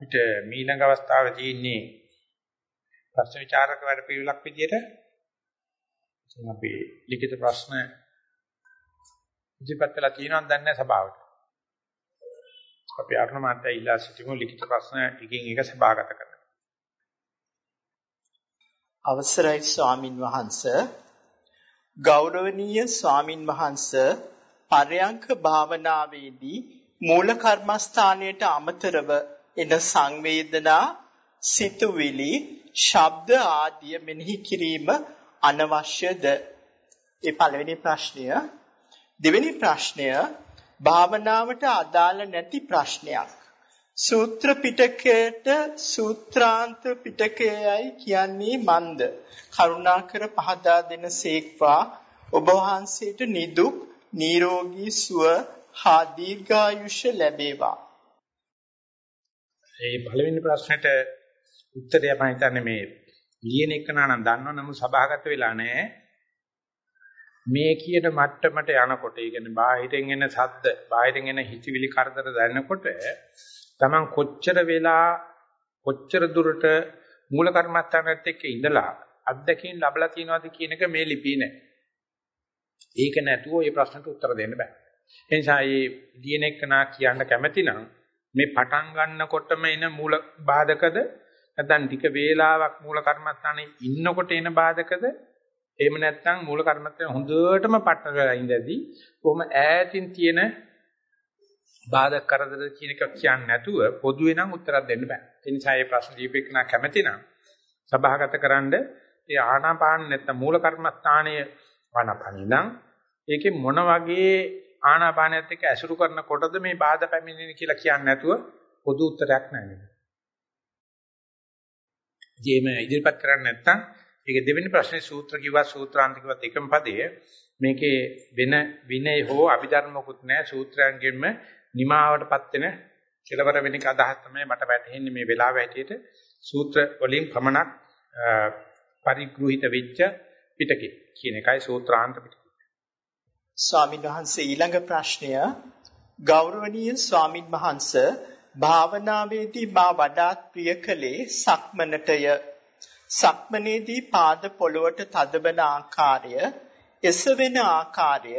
පිට මීළඟ අවස්ථාවේ තියෙන්නේ ප්‍රශ්න විචාරක වැඩ පිළිවෙලක් විදියට ඉතින් අපි ලිඛිත ප්‍රශ්න ඉදිරිපත් කළා තියෙනවද දන්නේ නැහැ සභාවට. අපි අරුණ මාත්‍ය ඉල්ලා සිටිමු ලිඛිත ප්‍රශ්න ටිකකින් එක සභාගත කරන්න. අවසරයි ස්වාමින් වහන්සේ ගෞරවනීය ස්වාමින් වහන්සේ පරයන්ක භාවනාවේදී මූල කර්මස්ථානයට අමතරව එන සංවේදනා සිතුවිලි ශබ්ද ආදිය මෙනෙහි කිරීම අනවශ්‍යද? ඒ පළවෙනි ප්‍රශ්නය. දෙවෙනි ප්‍රශ්නය භාවනාවට අදාළ නැති ප්‍රශ්නයක්. සූත්‍ර පිටකයට සූත්‍රාන්ත පිටකයයි කියන්නේ මන්ද. කරුණාකර පහදා දෙන සේක්වා ඔබ වහන්සේට නිදුක් නිරෝගී සුව හා දීර්ඝායුෂ ලැබේවා. ඒ පළවෙනි ප්‍රශ්නෙට උත්තරය මම හිතන්නේ මේ ලියන එක නම් දන්නව නමුත් සභාගත වෙලා නැහැ. මේ කියන මට්ටමට යනකොට, ඒ කියන්නේ බාහිරින් එන ශබ්ද, බාහිරින් එන හිතවිලි කරදර දැනනකොට Taman කොච්චර වෙලා කොච්චර දුරට මූල කර්මස්ථානත් එක්ක ඉඳලා අත්දැකීම් ලැබලා තියෙනවද කියන එක මේ ලිපියේ නැහැ. ඒක නැතුව මේ ප්‍රශ්නට උත්තර දෙන්න බෑ. ඒ නිසා මේ ලියන එක නා කියන්න කැමැති නම් මේ පටන් ගන්නකොටම එන මූල බාධකද නැත්නම් ටික වේලාවක් මූල කර්මස්ථානයේ ඉන්නකොට එන බාධකද එහෙම නැත්නම් මූල කර්මස්ථානේ හොඳටම පටල වෙලා ඉඳදී කොහොම ඈතින් තියෙන බාධක කරදර කියන එක කියන්නේ නැතුව පොදුවේ නම් උත්තරයක් දෙන්න බෑ. ඒ නිසා මේ ප්‍රශ්න දීපේකනා කැමැති නම් සභාගතකරනද ඒ ආනාපාන නැත්නම් මූල කර්මස්ථානයේ ආනාපානින්නම් ඒකේ මොන වගේ ආනාපානයත් එක්ක ඇසුරු කරනකොටද මේ බාධා පැමිණෙන්නේ කියලා කියන්නේ නැතුව පොදු උත්තරයක් නැහැ. ජීම ඉදිරිපත් කරන්නේ නැත්නම් ඒක දෙවෙනි ප්‍රශ්නේ සූත්‍ර කිව්වා සූත්‍රාන්ත කිව්වත් එකම පදයේ මේකේ වෙන විනය හෝ අභිධර්මකුත් නැහැ සූත්‍රයන්ගෙන්ම නිමාවටපත් වෙන කෙලවර වෙන එක අදහස් තමයි මට වැටහෙන්නේ මේ වෙලාව හැටියට සූත්‍ර වලින් පමණක් පරිග්‍රහිත වෙච්ච පිටකේ කියන එකයි සූත්‍රාන්ත පිටකේ. ස්වාමීන් වහන්සේ ඊළඟ ප්‍රශ්නය ගෞරවනීය ස්වාමින් වහන්සේ භාවනාවේදී මා වඩාත් ප්‍රිය කළේ සක්මනටය. සක්මනේදී පාද පොළවට තදබන ආකාරය, එසවෙන ආකාරය,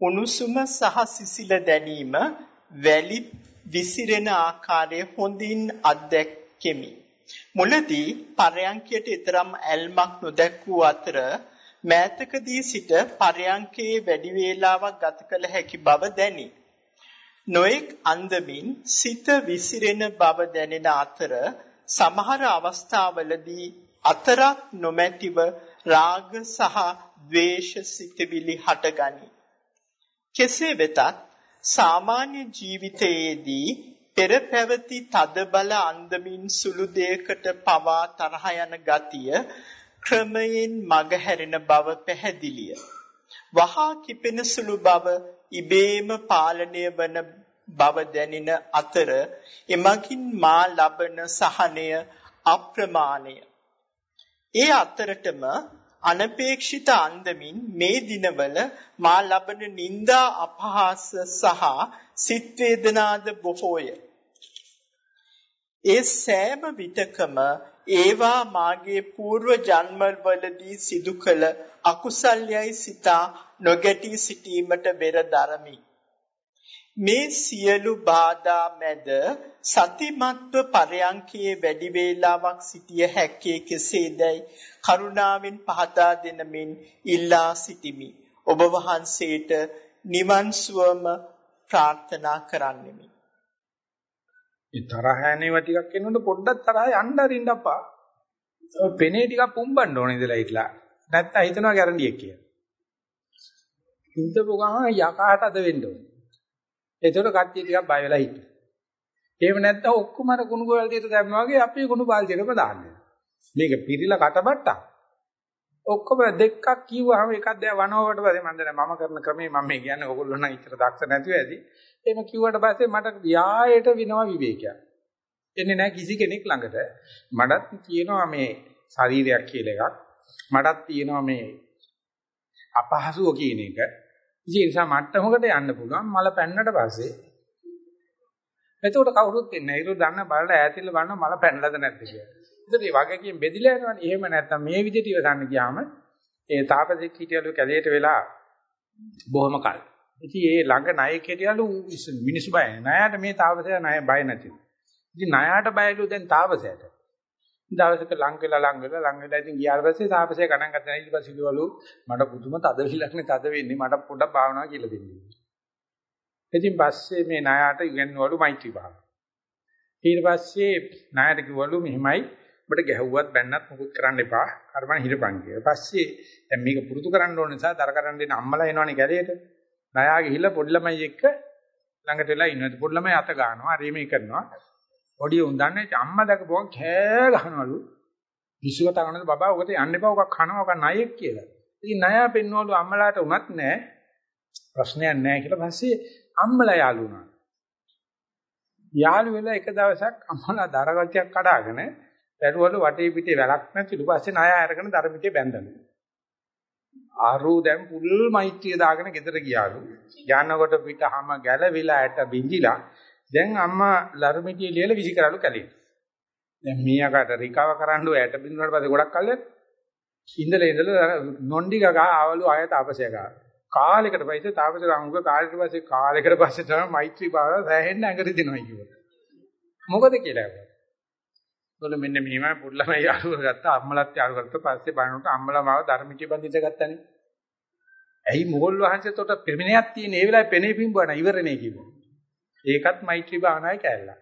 උණුසුම සහ සිසිල දැනීම, වැලි විසිරෙන ආකාරය හොඳින් අත්දැක්කෙමි. මුලදී පරයන්කයට ඊතරම් ඇල්මක් නොදැක් වූ අතර මෑතකදී සිට පරයන්කේ වැඩි වේලාවක් ගත කළ හැකි බව දැනේ. නොඑක් අන්දමින් සිත විසිරෙන බව දැනෙන අතර සමහර අවස්ථාවලදී අතරක් නොමැතිව රාග සහ ද්වේෂ සිතවිලි හටගනී. කෙසේ වෙතත් සාමාන්‍ය ජීවිතයේදී පෙර පැවති තදබල අන්දමින් සුළු දෙයකට පවා තරහ යන ගතිය ක්‍රමයෙන් මගහැරෙන බව පැහැදිලිය. වහා කිපෙන සුළු බව ඉබේම පාලනය වන බව දැනෙන අතර එමකින් මා ලබන සහනය අප්‍රමාණය. ඒ අතරටම අනපේක්ෂිත අන්දමින් මේ දිනවල මා ලබන නිന്ദා අපහාස සහ සිත් වේදනාද බොහෝය. ඒ සෑම විටකම ඒවා මාගේ పూర్ව ජන්මවලදී සිදු කළ අකුසල්යයි සිතා නොගැටී සිටීමට බෙර දරමි. මේ සියලු බාධා මැද සතිමත්ව පරයන්කේ වැඩි වේලාවක් සිටිය හැක්කේ කෙසේදයි කරුණාවෙන් පහදා දෙනමින් ඉල්ලා සිටිමි. ඔබ වහන්සේට නිවන් සුවම ප්‍රාර්ථනා කරන්නෙමි. ඒ තරහ යනේව ටිකක් එනකොට පොඩ්ඩක් තරහ යන්න අරින්න අප්පා. ඔය පෙනේ ටිකක් පුම්බන්න ඕනේ ඉඳලා ඉట్లా. නැත්තම් හිතනවා ගැරන්ඩියක් කියලා. හිතපු ගමන් යකාට අද වෙන්න ඕනේ. ඒතකොට කට්ටිය ටිකක් බය වෙලා හිටියා. එහෙම නැත්තම් ඔක්කොම අර කුණු ගෝල්දියට දැම්මා වගේ අපි කුණු බාල්දියටම දාන්නේ. මේක පිරිලා කටබට්ටක්. ඔක්කොම දෙකක් කිව්වහම එකක් දැන් වනවකට පස්සේ මම දැන් මම කරන ක්‍රමේ මම මේ කියන්නේ ඕගොල්ලෝ නම් ඉතර දක්ෂ නැතුව ඇති. එහෙම කිව්වට පස්සේ මට යායට විනවා විවේකයක්. එන්නේ නැහැ කිසි කෙනෙක් ළඟට. මටත් තියෙනවා මේ ශරීරයක් කියලා එකක්. මටත් තියෙනවා මේ අපහසුව කියන එක. ඉතින් ඒ නිසා මට්ටමකට යන්න පුළුවන් මල පැන්නට පස්සේ එතකොට කවුරුත් එන්නේ නැහැ. ඒක දන්න බලලා ඈතින්ල බලන මල පැනලාද නැද්ද කියලා. ඒතර මේ වගකීම් බෙදිලා යනවනේ. එහෙම නැත්තම් මේ විදිහට ඉවසන්න ගියාම ඒ තාපසෙක් හිටියලු කැලේට වෙලා බොහොම කල්. ඉතින් ඒ ළඟ ණයෙක් හිටියලු මිනිස්සු බය නැහැ. ණයට මේ තාපසයා ණය බය නැතිව. ඉතින් ණයට බයලු දැන් තාපසයාට. දවසක ලං වෙලා ලං වෙලා ලං වෙලා ඉතින් ගියාට පස්සේ තාපසයා ගණන් ගත්තා. ඊට පස්සේ කිව්වලු මට පුදුම තද විලක්නේ තද වෙන්නේ. මට පොඩක් භාවනා කියලා දෙන්න. ඉතින් පස්සේ මේ ණයට ඉගෙනවලු මෛත්‍රී භාව. ඊට පස්සේ ණයට කිව්වලු මෙහිමයි ඔබට ගැහුවත් බැන්නත් මොකුත් කරන්න එපා. කර්මන හිරපන් කියලා. පස්සේ දැන් මේක පුරුදු කරන්න ඕන නිසා දර කරන්න දෙන අම්මලා එනවනේ කැලේට. ණයා ගිහිල්ලා පොඩි ළමයි එක්ක ළඟට වෙලා ඉන්නවා. පොඩි ළමයි අත ගන්නවා. හරි මේ කරනවා. පොඩි උන් දන්නේ අම්මා දැකපුවම කෑ ගහනවලු. විශ්ව තනනද බබා ඔකට යන්න එපා. ඔක කනවා. ඔක ණයෙක් කියලා. ඉතින් ණයා පෙන්වලු අම්මලාට උනත් නෑ. ප්‍රශ්නයක් නෑ කියලා පස්සේ අම්මලා යාළු වුණා. යාළු වෙලා එක දවසක් අම්මලා දරගතියක් කඩාගෙන දැරුවලු වටේ පිටේ වැලක් නැතිලු පස්සේ ණය අරගෙන දර පිටේ බැඳලු. ආරු දැන් පුල් මෛත්‍රිය දාගෙන ගෙදර ගියාලු. යනකොට පිටහම ගැලවිලා ඇට බිඳිලා දැන් අම්මා ලර්මිටිය ලියලා විසි කරලු කැලේ. දැන් මීයාකට රිකව කරන්න ඔය ඇට බිඳුනට පස්සේ ගොඩක් කල්යත් ඉඳලා ඉඳලා නොන්ඩි ගගා ආවලු ආයත අපසය ගා. කාලයකට පස්සේ තාපස රංගුක කාලයකට පස්සේ කාලයකට පස්සේ තමයි මෛත්‍රී භාවනාව සෑහෙන්න ඇඟට දෙනවා කිව්වා. මොකද කියලා ඇහුවා. ඒගොල්ලෝ මෙන්න මෙහෙමයි පුඩලම යාළුව ගත්තා අම්මලත් යාළුව ගත්තා පස්සේ බලනකොට අම්මලා මාව ධර්මිකේ බඳින්න ගත්තානේ. ඇයි මොගල් වහන්සේට උට පෙමිනියක් තියෙන ඒ වෙලාවේ පෙනේ පිඹුවා නා ඉවරනේ කිව්වා. ඒකත් මෛත්‍රී භාවනාවේ කැලලා.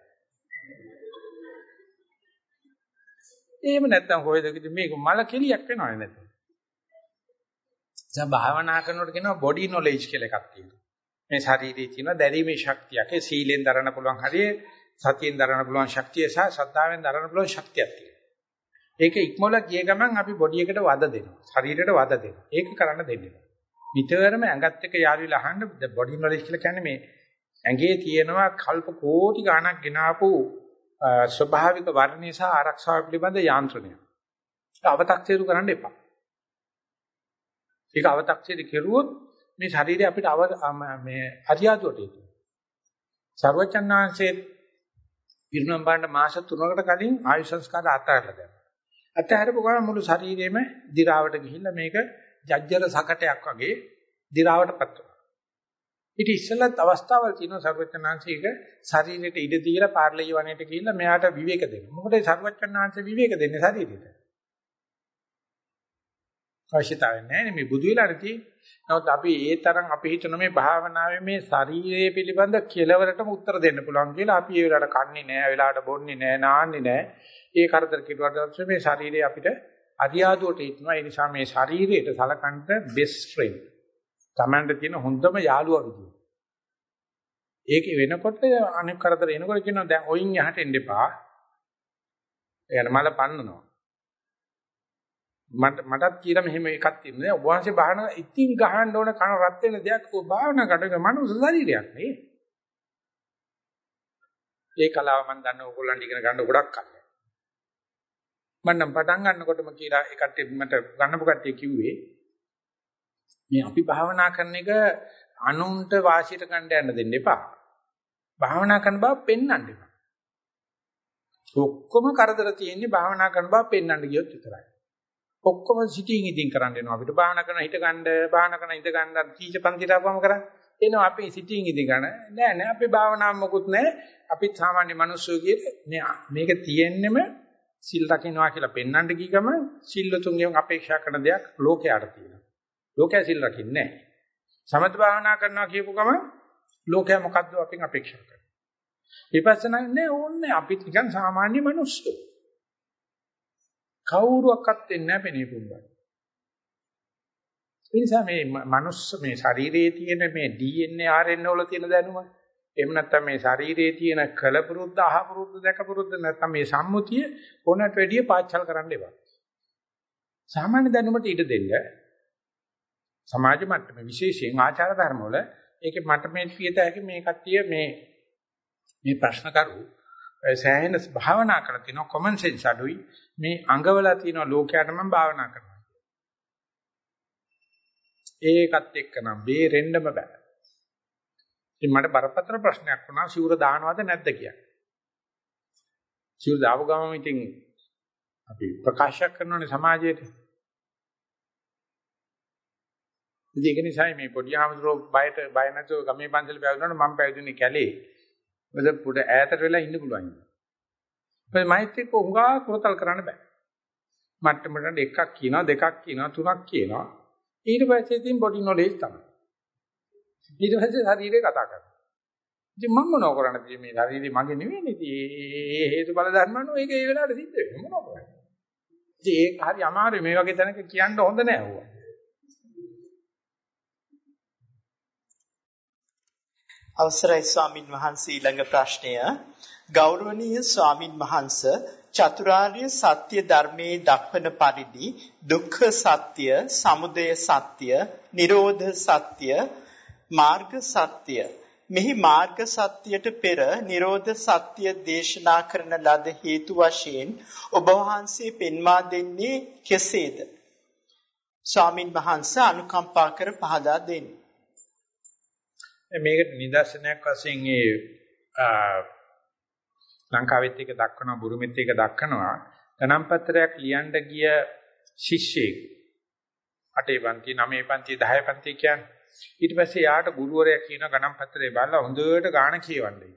එහෙම නැත්තම් කොහෙද මේක මල කෙලියක් වෙනවනේ නැත්නම්. දැන් භාවනා කරනකොට කියනවා බොඩි නොලෙජ් කියලා එකක් තියෙනවා. මේ ශරීරයේ තියෙන දැරීමේ ශක්තියක්. ඒ සීලෙන් දරන්න පුළුවන් හරිය සතියෙන් දරන්න පුළුවන් ශක්තිය සහ ශ්‍රද්ධාවෙන් දරන්න පුළුවන් ශක්තියක් තියෙනවා. ඒක ඉක්මවලා ගිය ගමන් අපි බොඩි එකට වද දෙනවා. ශරීරයට වද දෙනවා. ඒක කරන්න දෙන්නේ නැහැ. නිතරම ඇඟත් එක්ක යාළුවිලා අහන්න බොඩි නොලෙජ් කියලා කියන්නේ මේ ඇඟේ තියෙනවා කල්ප කෝටි ගණක් ගෙනාපු ස්වභාවික වර්ණය සහ ආරක්ෂාව පිළිබඳ යාන්ත්‍රණය. අව탁සීරු කරන්න එපා. ඒක අව탁සීරු කෙරුවොත් මේ ශරීරය අපිට මේ අරියාදුවට එනවා. සර්වචන්නාංශයේ පිරුණම් බාණ්ඩ මාස 3කට කලින් ආයු සංස්කාර අත්හැරලා දැම්මා. අත්හැරපු ගමන් මුළු ශරීරෙම දි รา වට ගිහිල්ලා මේක ජජ්ජර සකටයක් වගේ දි รา වටපත් වුණා. ඊට ඉස්සෙල්ලත් අවස්ථාවල් තියෙනවා සර්වචන්නාංශයක ශරීරයට ඉඩ දීලා පාර්ලිය වණේට ගිහිල්ලා මෙයාට විවේක දෙන්න. මොකද සර්වචන්නාංශ විවේක දෙන්නේ ශරීරයට. අවශ්‍යතාවය නැහැ මේ බුදු වෙලාට තියෙන්නේ. නමුත් අපි ඒ තරම් අපි හිතන මේ භාවනාවේ මේ ශරීරය පිළිබඳ කෙලවරටම උත්තර දෙන්න පුළුවන් කියලා අපි ඒ වෙලාවට කන්නේ නැහැ, වෙලාවට බොන්නේ නැහැ, නාන්නේ නැහැ. ඒ කරදර කෙරුවට මේ ශරීරය අපිට අරියාදුවට හිටනවා. ඒ නිසා මේ ශරීරයට සලකන්න බෙස්ට් ෆ්‍රෙන්ඩ්. Tamanda තියෙන හොඳම යාළුවා විදියට. ඒක වෙනකොට අනික් කරදර එනකොට කියනවා දැන් ඔයින් යහට එන්න එපා. එයාට මල පන්නනවා. මට මටත් කියලා මෙහෙම එකක් තියෙනවා. ඔබ වහන්සේ බාහන ඉතින් ගහන්න ඕන කන රත් වෙන දෙයක් ඔබ භාවනා කරන මනුස්ස ශරීරයක් නේ. ඒ කලාව මම දන්න ඕගොල්ලන්ට ඉගෙන ගන්න ගොඩක් කල්ය. මම නම් පටන් ගන්නකොටම කියලා ඒ කට්ටිය මට ගන්නපු කට්ටිය කිව්වේ මේ අපි භාවනා කරන එක අනුන්ට වාසියට ගන්න යන්න දෙන්න එපා. භාවනා කරන බව පෙන්වන්න එපා. ඔක්කොම කරදර තියෙන්නේ භාවනා කරන බව පෙන්වන්න ගියොත් විතරයි. ඔක්කොම සිටින් ඉදින් කරන්න එනවා අපිට භාවනා කරන හිට ගන්න භාවනා කරන ඉඳ ගන්න තීජ පන්තිට ආවම කරන්නේ. එනවා අපි සිටින් ඉදි ගන්න. නෑ නෑ අපි භාවනාවක් මොකුත් නෑ. අපි සාමාන්‍ය මිනිස්සු කියන්නේ මේක තියෙන්නෙම සිල් රකින්නවා කියලා පෙන්වන්න ගිය ගම සිල්ලුතුන්ගෙන් අපේක්ෂා කරන දෙයක් ලෝකයට තියෙනවා. ලෝකයා සිල් රකින්නේ නෑ. සමත භාවනා කරනවා කියපු ගම ලෝකයා මොකද්ද අපෙන් අපේක්ෂා කරන්නේ? විපස්සනා නෑ ඕන්නේ අපි නිකන් සාමාන්‍ය මිනිස්සු. කවුරුවක්වත් වෙන්නේ නැහැ පෙනේ පුම්බන. ඒ නිසා මේ මනුස්ස මේ ශරීරයේ තියෙන මේ DNA RNA වල තියෙන දැනුම එහෙම නැත්නම් මේ ශරීරයේ තියෙන කලපුරුද්ද අහපුරුද්ද දැකපුරුද්ද නැත්නම් මේ සම්මුතිය ඕනට වැඩිය පාච්චල් කරන්න එපා. සාමාන්‍ය දැනුමට ඉඩ දෙන්න සමාජ මට්ටමේ විශේෂයෙන් ආචාර ධර්ම වල ඒකේ මට්ටමේ පියත හැකි මේ කට්ටිය මේ මේ ප්‍රශ්න කරු සෑහෙන භාවනා කරලා තිනවා common sense අඩුයි මේ අඟවලා තියෙන ලෝකයට මම භාවනා කරනවා ඒකත් එක්ක නම් බේරෙන්නම බෑ ඉතින් මට බරපතල ප්‍රශ්නයක් වුණා සිවුර දානවද නැද්ද කියලා. සිවුර දාව ගමන් ඉතින් අපි ප්‍රකාශ කරනෝනේ සමාජයට. ඉතින් ඒක නිසා මේ පොඩි ආමතුරු බයට බය නැතුව ගමේ පන්සල පැවිදුණාට මම පැවිදුනේ කැලේ. මොකද පුඩ ඈතට වෙලා ඉන්න පුළුවන්. ඒ මෛත්‍රික උංගා කරතල් කරන්න බෑ. මට්ටමකට එකක් කියනවා දෙකක් කියනවා තුනක් කියනවා. ඊට පස්සේ ඉතින් බොඩි නොලෙජ් තමයි. ඊට පස්සේ ශරීරේ කතා කරනවා. ඉතින් මම මොනව කරන්නද මේ ශරීරේ මගේ නෙවෙයිනේ. ඉතින් ඒ හේතු බල ධර්මනෝ ඒක ඒ වෙලාවට සිද්ධ වෙනවා. මොනව කරන්නේ? ඉතින් ඒක හරි අමාරුයි මේ වගේ තැනක කියන්න හොඳ නෑ ඕවා. අවසරයි ස්වාමින් වහන්සේ ඊළඟ ප්‍රශ්නය ගෞරවනීය ස්වාමින් වහන්සේ චතුරාර්ය සත්‍ය ධර්මයේ දක්වන පරිදි දුක්ඛ සත්‍ය, සමුදය සත්‍ය, නිරෝධ සත්‍ය, මාර්ග සත්‍ය මෙහි මාර්ග සත්‍යයට පෙර නිරෝධ සත්‍ය දේශනා කරන ලද හේතු වශයෙන් ඔබ වහන්සේ පෙන්වා දෙන්නේ කෙසේද? ස්වාමින් වහන්සේ අනුකම්පා කර පහදා දෙන්න. මේකට නිදර්ශනයක් වශයෙන් ඒ ලංකාවෙත් එක දක්වනවා බුරුමෙත් එක දක්වනවා. ගණන් පත්‍රයක් ලියන්න ගිය ශිෂ්‍යෙක් අටේ පන්ති නවයේ පන්ති 10 පන්ති කියන්නේ. ඊට පස්සේ යාට ගුරුවරයා කියන ගණන් පත්‍රය බලලා හොඳට ගාණ කියවන්නේ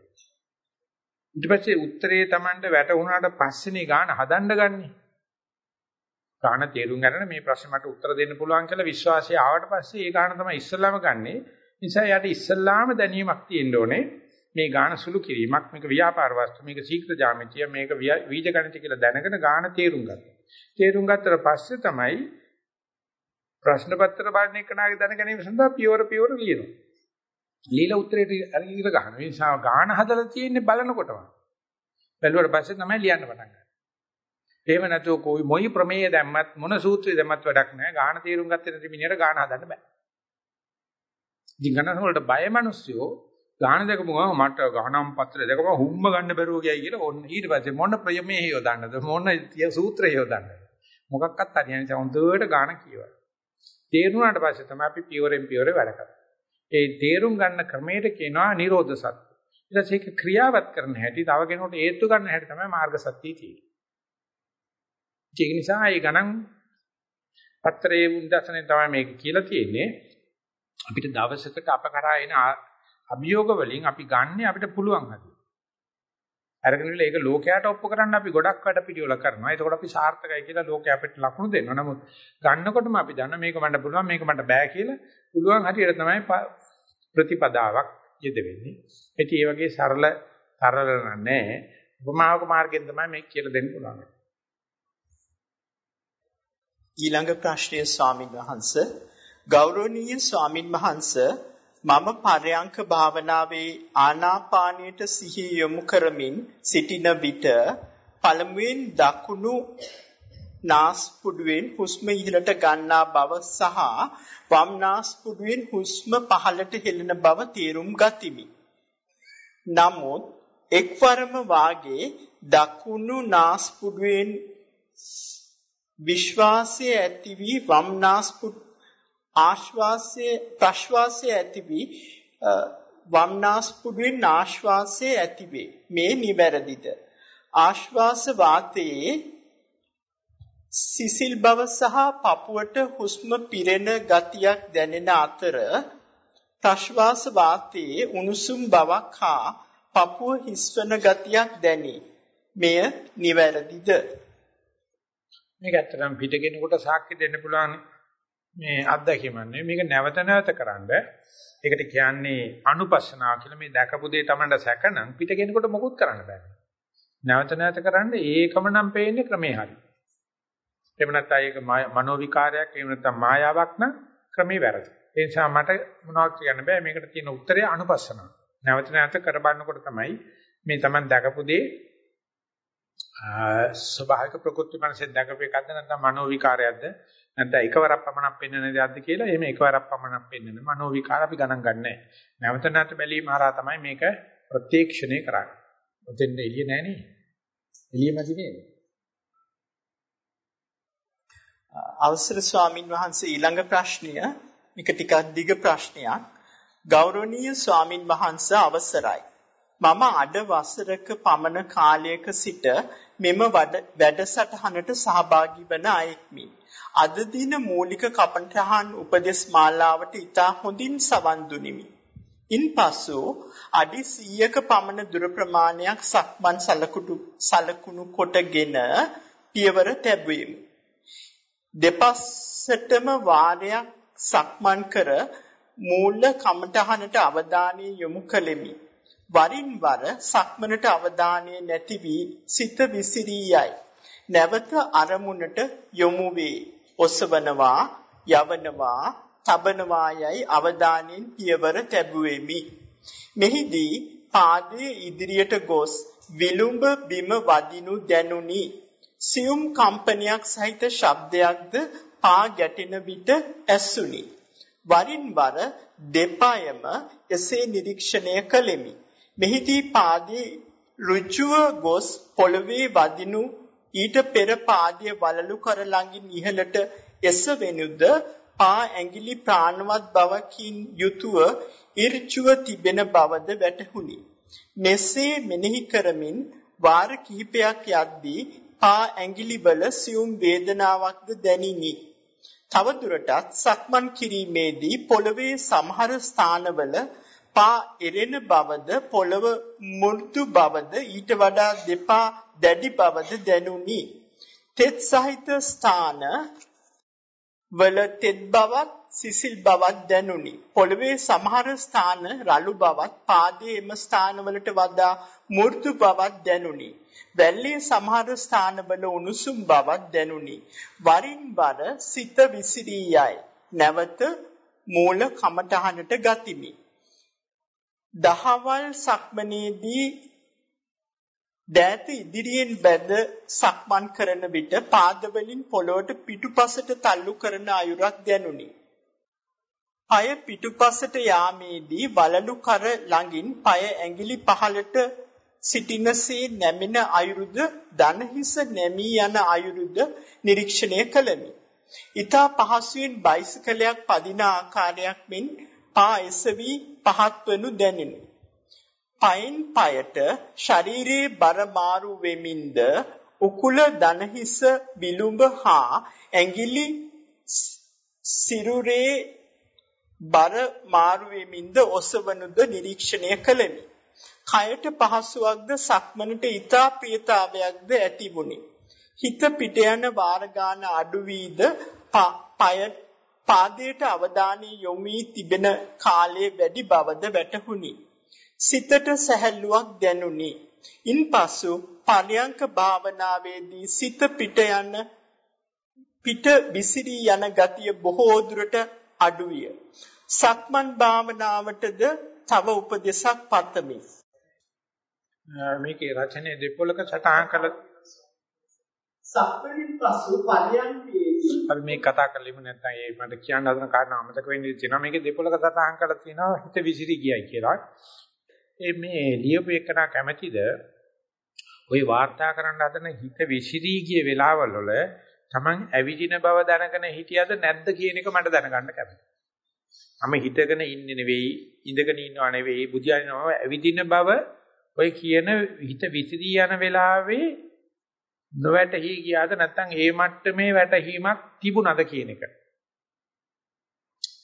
ඊට පස්සේ උත්තරේ Tamanට වැටුණාට පස්සේනේ ගාණ හදන්න ගන්නේ. ගාණ තේරුම් ගන්න මේ ප්‍රශ්නේ මට උත්තර දෙන්න පුළුවන් කියලා විශ්වාසය ආවට පස්සේ ඒ ගාණ තමයි ඉස්සල්ලාම ගන්නේ. නිසා යට ඉස්සල්ලාම දැනීමක් තියෙන්න ඕනේ මේ ගාන සුළු කිරීමක් මේක ව්‍යාපාර වස්තු මේක ශීඝ්‍ර ජාමිතිය මේක වීජ ගණිත කියලා දැනගෙන ගාන තේරුම් ගන්නවා. තේරුම් ගත්තට පස්සේ තමයි ප්‍රශ්න පත්‍ර බලන එකනාගේ දැන ගැනීම සඳහා පියවර පියවර ලියනවා. ලීලා උත්තරේට අරගෙන ගන්න. මේ නිසා ගාන හදලා තියෙන්නේ බලනකොටම. බැලුවට පස්සේ තමයි ලියන්න පටන් ගන්නේ. එහෙම නැතුව කොයි මොයි ප්‍රමේය දැම්මත් මොන සූත්‍රය දැම්මත් වැඩක් නැහැ. ගාන තේරුම් ගත්තේ නැති මිනිහට ගාන හදන්න බෑ. ඉතින් ගණන් වලට බය මිනිස්සුયો ගාන දෙකම මට ගහනම් පත්‍රය දෙකම හුම්ම ගන්න බැරුව ගියයි කියලා ඔන්න ඊට පස්සේ මොන ප්‍රයමේ යොදන්නද? මොන සූත්‍රය යොදන්නද? මොකක්වත් හරියන්නේ නැහැ හොඳට ගාන කියවන තේරුණාට පස්සේ තමයි අපි පියවරෙන් පියවර වැඩ කරන්නේ. ඒ තේරුම් ගන්න ක්‍රමයට කියනවා නිරෝධ සත්‍ය. ඊට පස්සේ ඒක ක්‍රියාවත් කරන හැටි තව කෙනෙකුට හේතු ගන්න හැටි තමයි මාර්ග සත්‍යය තියෙන්නේ. ඒක නිසා ඒ ගණන් පත්‍රයේ උන්දසනේ තමයි මේක කියලා තියෙන්නේ. අපිට දවසකට අප කරා එන අභියෝග වලින් අපි ගන්න අපිට පුළුවන් හරි. අරගෙන ඉල ඒක ලෝකයට ඔප්පු කරන්න අපි ගොඩක් වැඩ පිළිවෙල කරනවා. එතකොට අපි සාර්ථකයි කියලා ලෝකයා අපිට ලකුණු දෙනවා. නමුත් ගන්නකොටම අපි දන්න මේක මට පුළුවන් මේක මට බෑ කියලා පුළුවන් හරියට තමයි ප්‍රතිපදාවක් යෙදෙන්නේ. ඉතින් මේ වගේ සරල තරල නැහැ. උපමාවක මාර්ගයෙන් තමයි මේක කියලා දෙන්න පුළුවන්. ඊළඟ ප්‍රශ්නය ස්වාමින් වහන්සේ ගෞරවනීය ස්වාමින් වහන්සේ මම පරයන්ක භාවනාවේ ආනාපානයට සිහිය යොමු කරමින් සිටින විට පළමුවෙන් දකුණු නාස්පුඩුවෙන් හුස්ම ඉහළට ගන්නා බව සහ වම් නාස්පුඩුවෙන් හුස්ම පහළට හෙළන බව තේරුම් ගතිමි. නමුත් එක්වරම වාගේ දකුණු නාස්පුඩුවෙන් විශ්වාසය ඇති වී වම් නාස්පුඩු ආශ්වාසය ප්‍රශ්වාසය ඇති වී වම්නාස්පුඩුවෙන් ආශ්වාසය ඇති වේ. මේ නිවැරදිද? ආශ්වාස වාතයේ සිසිල් බව සහ පපුවට හුස්ම පිරෙන ගතියක් දැනෙන අතර ප්‍රශ්වාස වාතයේ උණුසුම් බවක් හා පපුව හිස්වන ගතියක් දැනේ. මෙය නිවැරදිද? මේක ඇත්තටම පිටගෙනකොට සාක්ෂි දෙන්න පුළුවන් මේ අත්දැකීමන්නේ මේක නැවත නැවත කරන්න ඒකට කියන්නේ අනුපස්සනාව කියලා මේ දැකපු දේ Tamanda සැකනම් පිට කෙනෙකුට මොකුත් කරන්න බෑ. නැවත නැවත කරන්න ඒකම නම් පේන්නේ ක්‍රමේ හරි. එහෙම නැත්නම් ඒක මනෝ විකාරයක් එහෙම නැත්නම් මායාවක් නම් ක්‍රමේ වැරදි. ඒ නිසා මට මොනවද කියන්න බෑ. මේකට තියෙන උත්තරය අනුපස්සනාව නැවත නැවත කර බලනකොට තමයි මේ Taman දැකපු දේ ස්වභාවික ප්‍රකෘති මනසෙන් දැකපු එකක්ද නැත්නම් මනෝ විකාරයක්ද නැත්නම් එකවරක් පමණක් පෙන්වන දෙයක්ද කියලා එහෙම එකවරක් පමණක් පෙන්වන මනෝ විකාර අපි ගණන් ගන්නෑ. නැවත නැවත බැලීම හරහා තමයි මේක ප්‍රත්‍යක්ෂණය කරන්නේ. ඔතෙන් එළිය නෑ නේ. එළිය මැදි නේද? අවසර ස්වාමින් වහන්සේ ඊළඟ ප්‍රශ්නය මේක ටිකක් දිග ප්‍රශ්නයක්. ගෞරවනීය ස්වාමින් වහන්සේ අවසරයි. මම අඩ වසරක පමණ කාලයක සිට මෙම වැඩසටහනට සහභාගී වන අයෙක්මි. අද දින මූලික කපටහන් උපදේශ මාලාවට ඉතා හොඳින් සවන් දුනිමි. ඉන්පසු අඩි 100ක පමණ දුර ප්‍රමාණයක් සක්මන් සලකුණු සලකුණු කොටගෙන පියවර තැබුවෙමි. දෙපස්සටම වාරයක් සක්මන් කර මූල කමඨහනට අවධානය යොමු කළෙමි. වරින් වර සක්මනට අවධානය නැති වී සිත විසිරී යයි. නැවත අරමුණට යොමු වේ. ඔසවනවා, යවනවා, තබනවා යයි අවධානයෙන් පියවර තැබුවෙමි. මෙහිදී පාදයේ ඉදිරියට ගොස් විලුඹ බිම වදිනු දැනුනි. සියුම් කම්පනයක් සහිත ශබ්දයක්ද පා ගැටෙන විට ඇසුනි. වරින් වර දෙපායම එසේ නිරීක්ෂණය කළෙමි. මෙහිදී පාදයේ ඍජුව ගොස් පොළවේ වදිනු ඊට පෙර පාදයේ වලලු කර ළඟින් ඉහළට එසවෙනුද පා ඇඟිලි ප්‍රාණවත් බවකින් යුතුව ඍජුව තිබෙන බවද වැටහුණි. මෙසේ මෙනෙහි කරමින් වාර කිහිපයක් යද්දී පා ඇඟිලි වල සියුම් වේදනාවක්ද දැනිනි. තවදුරටත් සක්මන් කිරීමේදී පොළවේ සමහර ස්ථානවල පා එරෙන බවද පොළව මෘදු බවද ඊට වඩා දෙපා දැඩි බවද දැනුනි. තෙත් සහිත ස්ථාන වල තෙත් බවත් සිසිල් බවක් දැනුනි. පොළවේ සමහර ස්ථාන රළු බවක් පාදයේ එම ස්ථානවලට වඩා මෘදු බවක් දැනුනි. වැල්ලේ සමහර ස්ථානවල උණුසුම් බවක් දැනුනි. වරින් වර සිත විසිරී යයි. නැවත මූල කමටහනට ගතිමි. දහවල් සක්මනේදී දෑත ඉදිරියෙන් බැඳ සක්මන් කරන විට පාදවලින් පොළොවට පිටුපසට තල්ලු කරන අයුරක් දැනුනි. পায় පිටුපසට යාමේදී වලලු කර ළඟින් পায় ඇඟිලි පහළට සිටිනසේ නැමෙන අයුරුද දනහිස නැමී යන අයුරුද නිරීක්ෂණය කළමි. ඊතා පහසුවෙන් බයිසිකලයක් පදින ආකාරයක් මෙන් පා එසවි පහත් වනු දැනිනි. පයින් පයට ශරීරයේ බර මාරු වෙමින්ද උකුල දනහිස විලුඹ හා ඇඟිලි සිරුරේ බර මාරු වෙමින්ද ඔසවනුද නිරීක්ෂණය කළෙමි. කයට පහසුවක්ද සක්මනට ඊතා ප්‍රියතාවයක්ද ඇතිවුනි. හිත පිට යන වාර ගන්න අඩු වීද පය පාදයට අවධානය යොමු තිබෙන කාලයේ වැඩි බවද වැටහුණි. සිතට සැහැල්ලුවක් දැනුනි. ඉන්පසු පරයන්ක භාවනාවේදී සිත පිට යන පිට විසිරී යන ගතිය බොහෝ දුරට අඩුවිය. සක්මන් භාවනාවටද තව උපදේශක් පතමි. මේකේ රචනයේ දෙපොලක සටහන් කළ සක්මණෙන් පසු පරියන්කේදී අපි මේ කතා කරලිමු නැත්නම් ඒ මට කියන්න හදන කාරණා අමතක වෙන්නේ තියෙනවා මේකේ දෙපොලක සටහන් කරලා තියෙනවා හිත විසිරි ගියයි කියලා. ඒ මේ ලියපු එකන කැමැතිද ওই වාර්තා කරන්න හදන හිත විසිරී ගිය වෙලාවල් වල Taman ඇවිදින බව දැනගෙන හිටියද නැද්ද කියන එක මට දැනගන්න කැමතියි. මම හිතගෙන ඉන්නේ නෙවෙයි ඉඳගෙන ඉන්නව නෙවෙයි බුදියානිනව ඇවිදින බව ඔය කියන හිත විසිරී යන වෙලාවේ නොවැටහි ගියාද නැත්නම් ඒ මට්ටමේ වැටහීමක් තිබුණද කියන එක.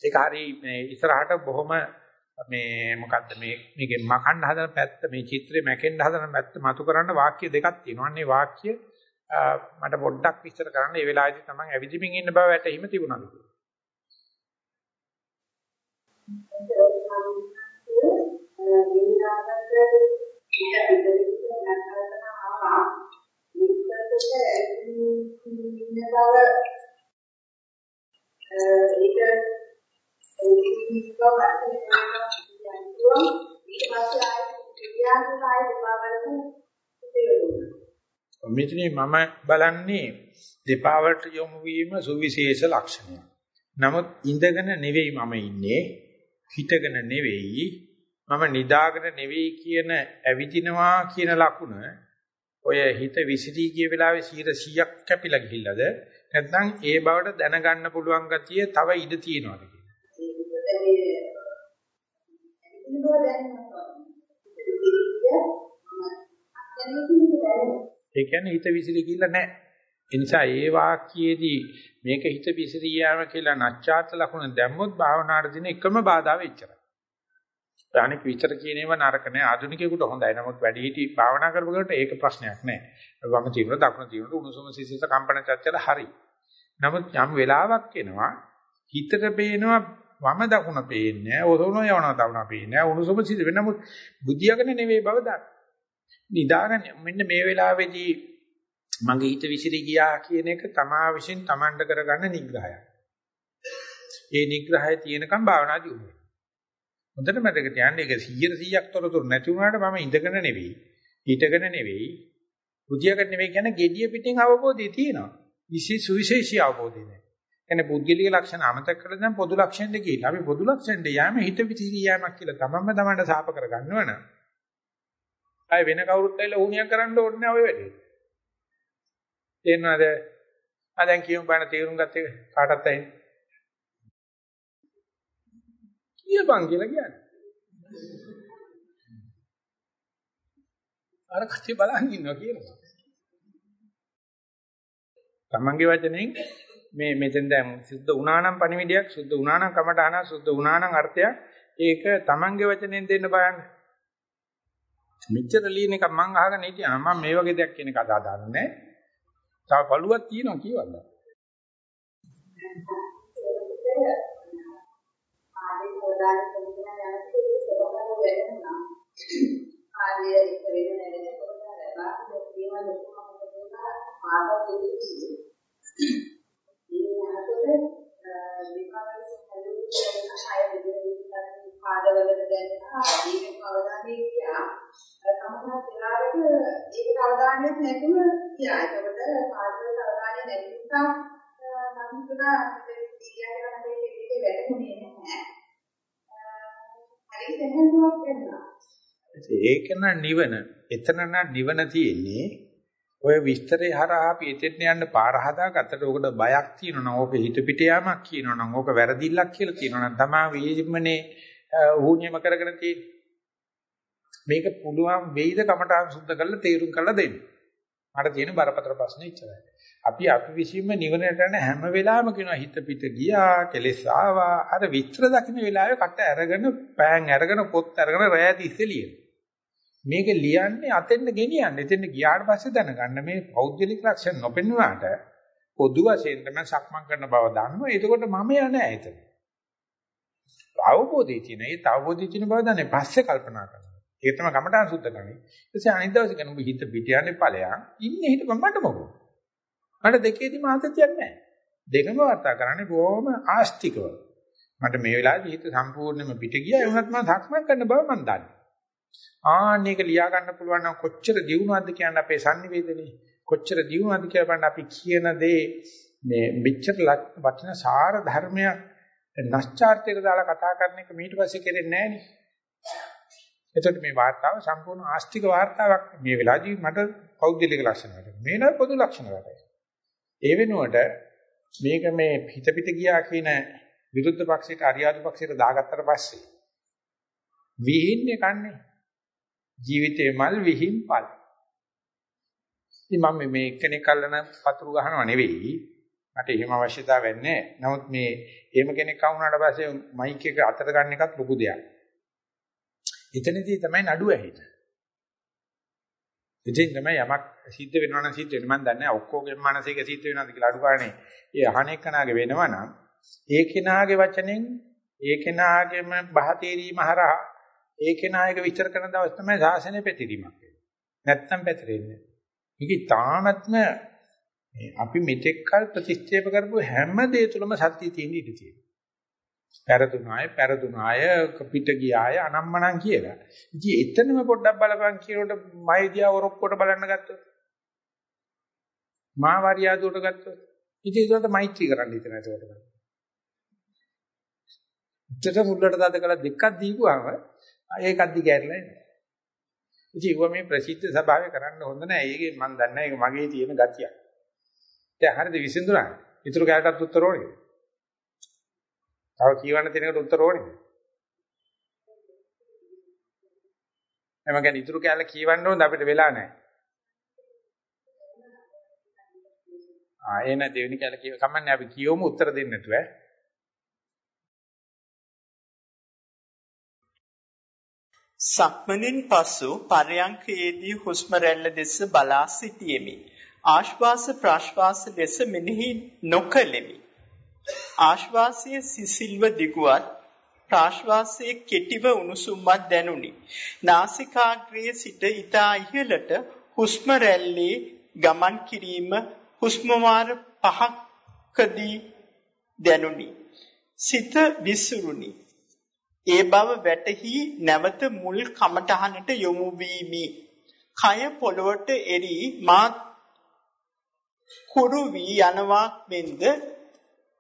ඒක හරි මේ ඉස්සරහට බොහොම මේ මොකද්ද මේ මේකේ මකන්න හදන පැත්ත මේ චිත්‍රේ මැකෙන්න හදන පැත්ත මතු කරන්න වාක්‍ය දෙකක් තියෙනවා. අනේ වාක්‍ය මට පොඩ්ඩක් විස්තර කරන්න. ඒ වෙලාවේදී තමයි ඇවිදිමින් ඉන්න බව වැටහිම තිබුණාද කියලා. මෙතන මම බලන්නේ දෙපා වලට යොමු වීම සුවිශේෂ ලක්ෂණයක්. නමුත් ඉඳගෙන නෙවෙයි මම ඉන්නේ හිටගෙන නෙවෙයි මම නිදාගෙන නෙවෙයි කියන ඇවිදිනවා කියන ලකුණ ඔය හිත විසිරී ගිය වෙලාවේ 100ක් කැපිලා ගිහිල්ලාද නැත්නම් ඒ බවට දැනගන්න පුළුවන් ගතිය තව ඉඩ තියෙනවද ඒ කියන්නේ හිත විසිරී කියලා නැහැ. ඒ නිසා ඒ වාක්‍යයේදී මේක හිත විසිරී යාම කියලා නැච්ඡාත් ලකුණ දැම්මොත් භාවනාවට දින එකම බාධාව එච්චරයි. අනික විතර කියන ඒවා නරක නෑ ආධුනිකයෙකුට හොඳයි. නමුත් වැඩි හිටි භාවනා කරපුවකට ඒක ප්‍රශ්නයක් නෑ. වම తీවන දකුණ తీවන උණුසුම සිසිලස කම්පන චංචල හරි. නමුත් යම් වෙලාවක් එනවා හිතට පේනවා වම දකුණ පේන්නේ නෑ. ඔතන යවනවා දකුණ පේන්නේ නෑ. උණුසුම සිසිල වෙන නමුත් බුද්ධියගෙන නෙවෙයි බව දන්න. නිදාගන්න මෙන්න මේ වෙලාවේදී මගේ හිත විසිරී ගියා කියන එක තමා විසින් තමන්ට කරගන්න නිග්‍රහයක්. ඒ නිග්‍රහය තියෙනකම් භාවනා දියුනේ. හොඳට මතක තියාගන්න ඒක 100 100ක් තොරතුරු නැති වුණාට මම ඉඳගෙන නෙවෙයි, හිටගෙන නෙවෙයි, බුද්ධියකට නෙවෙයි කියන gediya පිටින් අවබෝධය තියෙනවා. විශේෂ සුවිශේෂී අවබෝධය නෑ. කියන්නේ පුද්ගලික ලක්ෂණ අමතක කරලා දැන් පොදු ලක්ෂණෙට ගිහිල්ලා අපි පොදු ලක්ෂණෙට යෑම හිත විසිරී යෑමක් කියලා තමන්ම තමන්ට සාප කරගන්නවනම් ආය වෙන කවුරුත් ඇවිල්ලා ඌණියක් කරන්න ඕනේ නැහැ ඔය වැඩේ. තේරෙනවද? ආ දැන් කියමු බණ තේරුම් ගත්තේ කාටත් ඇයි? කියපන් කියලා කියන්නේ. අර කටි බලන් ඉන්නවා කියනවා. තමන්ගේ වචනෙන් මේ මෙතෙන් දැන් සුද්ධ උනානම් පණිවිඩයක් සුද්ධ උනානම් කමටහන සුද්ධ උනානම් අර්ථයක් ඒක තමන්ගේ වචනෙන් දෙන්න බලන්න. මෙච්චර লীන එක මං අහගෙන හිටියා මම මේ වගේ දෙයක් කියන එක අදා දාන්නේ තව පළුවක් තියෙනවා කියවන්න ආදී එක වෙන නැරෙන්නේ කොහොමද බාහිර කියවන කොහොමද පාදවලට දැනෙනවා ඒක අවධානය ගියා සමහර වෙලාවට ඒකට අවධානයක් නැතුව ගියා ඒකට පාදවලට අවධානය නැති නිසා සම්පූර්ණ ඉරියාගෙන මේකේ වැටුනේ නැහැ හරි සෙහෙන්දුවක් වෙනවා ඒක නම් නිවන එතන නම් නිවන තියෙන්නේ ඔය විස්තරේ හරහා අපි එතෙන් යන්න පාර හදාගත්තට ඕකට බයක් තියෙනවා නම් ඕක හිත පිට යාමක් කියනවා නම් ඕක වැරදිල්ලක් කියලා කියනවා නම් තමා වීමනේ ඌණියම කරගෙන තියෙන්නේ. මේක පුළුවන් වෙයිද කමටහන් සුද්ධ කරලා තේරුම් කරලා දෙන්න. මට තියෙන බරපතල ප්‍රශ්නේ ඉච්චරයි. අපි අපි විසින්ම නිවනට යන හැම වෙලාවෙම කියනවා හිත පිට ගියා, කෙලෙස් ආවා. අර විස්තර දකින්න වෙලාවේ කට අරගෙන, පෑන් අරගෙන, පොත් අරගෙන රැය තිස්සේ ලියන. මේක ලියන්නේ අතෙන්ද ගෙනියන්නේ. එතෙන්ද ගියාට පස්සේ දැනගන්න මේ පෞද්ගලික ලක්ෂණ නොපෙන්වුවාට පොදු වශයෙන් තමයි සක්මන් කරන බව දන්නවා. එතකොට මම යන්නේ එතන. අවබෝධය තියෙන. ඒ අවබෝධය තියෙන බව දන්නේ පස්සේ කල්පනා කරනවා. ඒක තමයි කමඨාන් සුද්ධ කරන්නේ. ඊට පස්සේ අනිත් දවසේ කියන ඔබ හිත පිට යන්නේ ඵලයන්. ඉන්නේ හිත මට මොකෝ. මට දෙකේදීම ආතතියක් නැහැ. දෙකම වර්තා කරන්නේ බොහොම ආස්තිකව. මට මේ වෙලාවේදී හිත සම්පූර්ණයෙන්ම පිට ගියා. ඒ වුණත් මම සක්මන් කරන බව මම දන්නේ. ආන්න එක ලියා ගන්න පුළුවන් නම් කොච්චර දියුණුවක්ද කියන්නේ අපේ sannivedanaye. කොච්චර දියුණුවක්ද කියලා බලන්න අපි කියන දේ මේ මෙච්චර වටින සාර ධර්මයක් නැස්චාර්ත්‍යයට දාලා කතා කරන එක ඊට පස්සේ කෙරෙන්නේ නැහැ නේ. එතකොට මේ වාර්තාව සම්පූර්ණ ආස්තික වාර්තාවක් මේ වෙලාවේදී මට පෞද්ගලික ලක්ෂණ වලට. මේ නම් පොදු ලක්ෂණ වලට. ඒ වෙනුවට මේක මේ හිත පිට ගියා කියන විරුද්ධ පක්ෂයට අරියාදු පක්ෂයට දාගත්තට පස්සේ විහින්නේ කන්නේ ජීවිතේ මල් විහිම් පල්. ඉතින් මම මේ එක්කෙනෙක් අල්ලන පතුරු ගහනව නෙවෙයි. මට එහෙම අවශ්‍යතාවයක් නැහැ. නමුත් මේ එහෙම කෙනෙක් වුණාට පස්සේ මයික් එක අතට ගන්න එකත් ලොකු දෙයක්. එතනදී තමයි නඩුව ඇහිලා. ඉතින් තමයි යමක් සිද්ධ වෙනවා නම් සිද්ධ වෙනවා. මම දන්නේ නැහැ ඔක්කොගේම මානසික සිද්ධ වෙනවද කියලා. අඩු ගානේ ඒ අහන එක්කනාගේ වෙනවා නම් ඒ කෙනාගේ වචනෙන් ඒ කෙනාගේම බහතේරීම හරහා ඒ කෙනායක විචාර කරන දවස් තමයි සාසනය පැතිරීමක් වෙන්නේ. නැත්තම් පැතිරෙන්නේ මේක තාමත්ම අපි මෙතෙක් කල ප්‍රතික්ෂේප කරපු හැම දේ තුළම සත්‍ය තියෙන ඉඩ තියෙනවා. පෙරදුනාය පෙරදුනාය පිට ගියාය අනම්මනම් කියලා. ඉතින් එතනම පොඩ්ඩක් බලපන් කියනකොට මයිදියා ඔරොක්කොට බලන්න ගත්තොත්. මා වරියාදුවට ගත්තොත්. ඉතින් ඒකට මෛත්‍රී කරන්න හිතන ඒකට. උත්තර මුල්ලට දාද කළා දෙකක් දීපුවාම ඒකක් දිගෑරලා එනවා. ඉතින් ඒව මේ ප්‍රසිද්ධ සභාවේ කරන්න හොඳ නැහැ. ඒකේ මම දන්නේ ඒක මගේ තියෙන ගතියක්. දැන් හරියද විසඳුණා. ඊටු කැලටත් උත්තර ඕනේ. තව කියවන්න තියෙනකට උත්තර ඕනේ. එම ගැන ඉතුරු කැලේ කියවන්න ඕනද අපිට වෙලා නැහැ. ආ එන දෙවෙනි කැලේ කියව කමන්නේ අපි කියවමු උත්තර දෙන්න නැතුව ඈ. සක්මණෙන් පසු පරයන්කයේදී හුස්ම රැල්ල දෙස බලා සිටියෙමි. ආශ්වාස ප්‍රාශ්වාස දෙස මෙනෙහි නොකළෙමි. ආශ්වාසයේ සිසිල්ව දිගුවත් ප්‍රාශ්වාසයේ කෙටිව උණුසුම්වත් දැනුනි. නාසිකාග්‍රයේ සිට ඊතා ඉහළට හුස්ම රැල්ලේ ගමන් කිරීම හුස්ම වාර පහකදී දැනුනි. සිත විසිරුනි. ඒ බව වැටහි නැවත මුල් කමටහනට යොමු වීමි. කය පොළොවට එරි මා කුරු වී යනවා මෙන්ද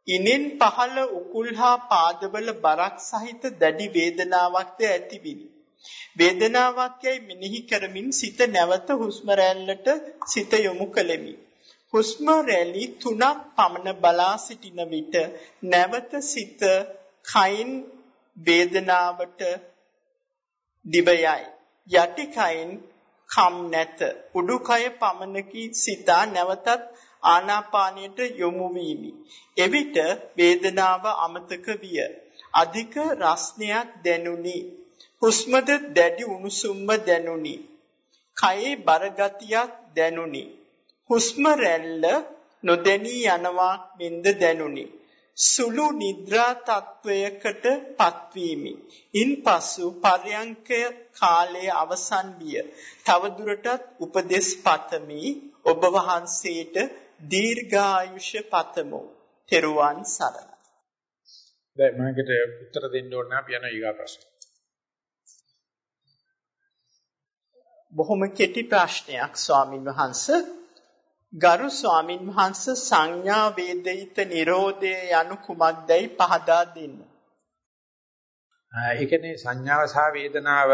ඉනෙන් පහළ උකුල් හා පාදවල බරක් සහිත දැඩි වේදනාවක් ද ඇතිවිනි. වේදනාවක් යයි මෙනෙහි කරමින් සිත නැවත හුස්ම රැල්ලට සිත යොමු කළෙමි. හුස්ම රැලි තුනක් පමණ බලා සිටින විට නැවත සිත කයින් වේදනාවට දිවයයි. යටි කයින් කම් නැත. උඩුකය පමණකි සිතා නැවතත් ආනාපානයට යොමු වීමි. එවිට වේදනාව අමතක විය. අධික රස්නයක් දැනුනි. හුස්මද දැඩි උණුසුම්ම දැනුනි. කයේ බරගතියක් දැනුනි. හුස්ම රැල්ල නොදැනී යනවා මෙන්ද දැනුනි. සුළු නිද්‍රා තත්වයකට පත්වීමි. ඉන්පසු පර්යංකය කාලයේ අවසන් විය. තවදුරටත් උපදෙස් පතමි. ඔබ වහන්සේට දීර්ඝායුෂ පතමු. තෙරුවන් සරණයි. දැන් මමකට උත්තර දෙන්න ඕන අපි යන ඊගා ප්‍රශ්න. බොහොම කෙටි ප්‍රශ්නයක් ස්වාමින් වහන්සේ ගරු ස්වාමින් වහන්සේ සංඥා වේදිත නිරෝධය යනු කුමක්දයි පහදා දෙන්න. ඒ කියන්නේ සංඥාව සහ වේදනාව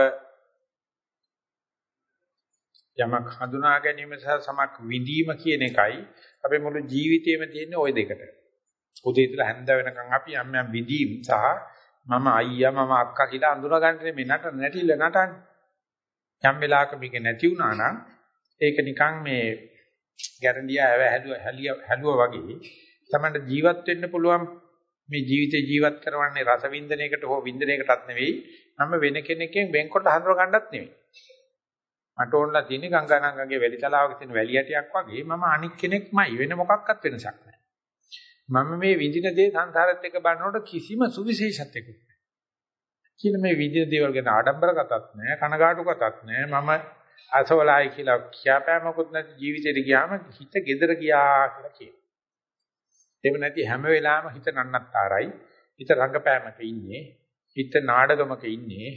යමක් හඳුනා ගැනීම සහ සමක් විඳීම කියන එකයි අපේ මුළු ජීවිතේම තියෙන ওই දෙකට. උදේ ඉඳලා හැන්ද වෙනකන් අපි යම් යම් විඳීම් සහ මම අයියා මම අක්කා කියලා අඳුනා ගන්න මේ නට නැටිල නටන්නේ. යම් වෙලාවක මේක නැති වුණා නම් ඒක නිකන් මේ ගැරන්ඩිය ඇව හැලුවා හැලුවා වගේ තමයි ජීවත් වෙන්න පුළුවන් මේ ජීවිතේ ජීවත් කරවන්නේ රස වින්දනයකට හෝ වින්දනයකටත් නෙවෙයි මම වෙන කෙනෙක්ගෙන් වෙන්කොට හඳුනා ගන්නත් නෙවෙයි මට ඕනලා තියෙන්නේ ගංගානංගගේ වැලි තලාවක තියෙන වැලි ඇටයක් වගේ මම අනික් කෙනෙක්මයි වෙන මොකක්වත් වෙනසක් නැහැ. මම මේ විඳින දේ සංසාරෙත් එක්ක බලනකොට කිසිම සුවිශේෂත්වයක් නැහැ. කියන මේ විඳින දේවල් ගැන ආඩම්බර කතාවක් නැහැ, කනගාටු කතාවක් නැහැ. මම අසවලායි කියලා කියාපෑමකුත් නැති ජීවිතේට ගියාම හිත gedera ගියා කියලා කියනවා. එහෙම නැති හැම වෙලාවෙම හිත නන්නත්තරයි. හිත රංගපෑමක ඉන්නේ. හිත නාඩගමක ඉන්නේ.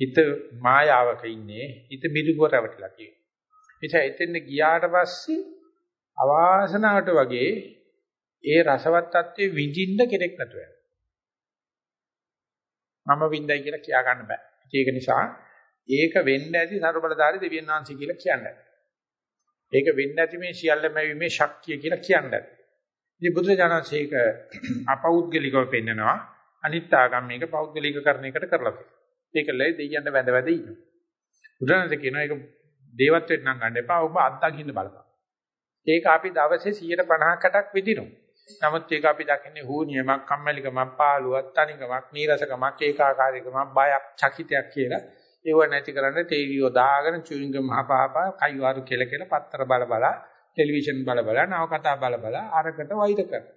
හිත මායාවක ඉන්නේ හිත මිදුගුව රැවටිලා කියනවා. එතැ එතෙන් ගියාට පස්සේ අවාසනාවට වගේ ඒ රසවත් තත්ත්වයේ විඳින්න කෙනෙක් නැතුව මම විඳයි කියලා කියා ගන්න බෑ. ඒක නිසා ඒක වෙන්න ඇති සර්වබලධාරී දෙවියන් වහන්සේ කියලා කියන්නේ. ඒක වෙන්න ඇති මේ සියල්ලම මේ ශක්තිය කියලා කියන්නේ. ඉතින් බුදුරජාණන්සේක අපෞද්ගලිකව පෙන්නනවා අනිත් ආගම් මේක පෞද්ගලිකකරණයකට කරලා තියෙනවා. ඒකලයි දෙයියන්ට වැඳ වැඳ ඉන්නවා. බුදුරජාණන් කියනවා ඒක දේවත්වෙට නම් ගන්න එපා. ඔබ අත්දකින්න බලපන්. ඒක අපි දවසේ 150කටක් විදිනවා. නමුත් ඒක අපි දකින්නේ හූනියමක්, කම්මැලිකමක්, පාළුවක්, තනිකමක්, නීරසකමක්, ඒකාකාරීකමක්, බයක්, චකිතයක් කියලා. ඒව නැති කරන්න ටීවී දාගෙන චුවින්ග මහපාපා කයිවාරු කෙල කෙල පත්තර බල බල ටෙලිවිෂන් බල බල නවකතා බල බල අරකට වෛර කරනවා.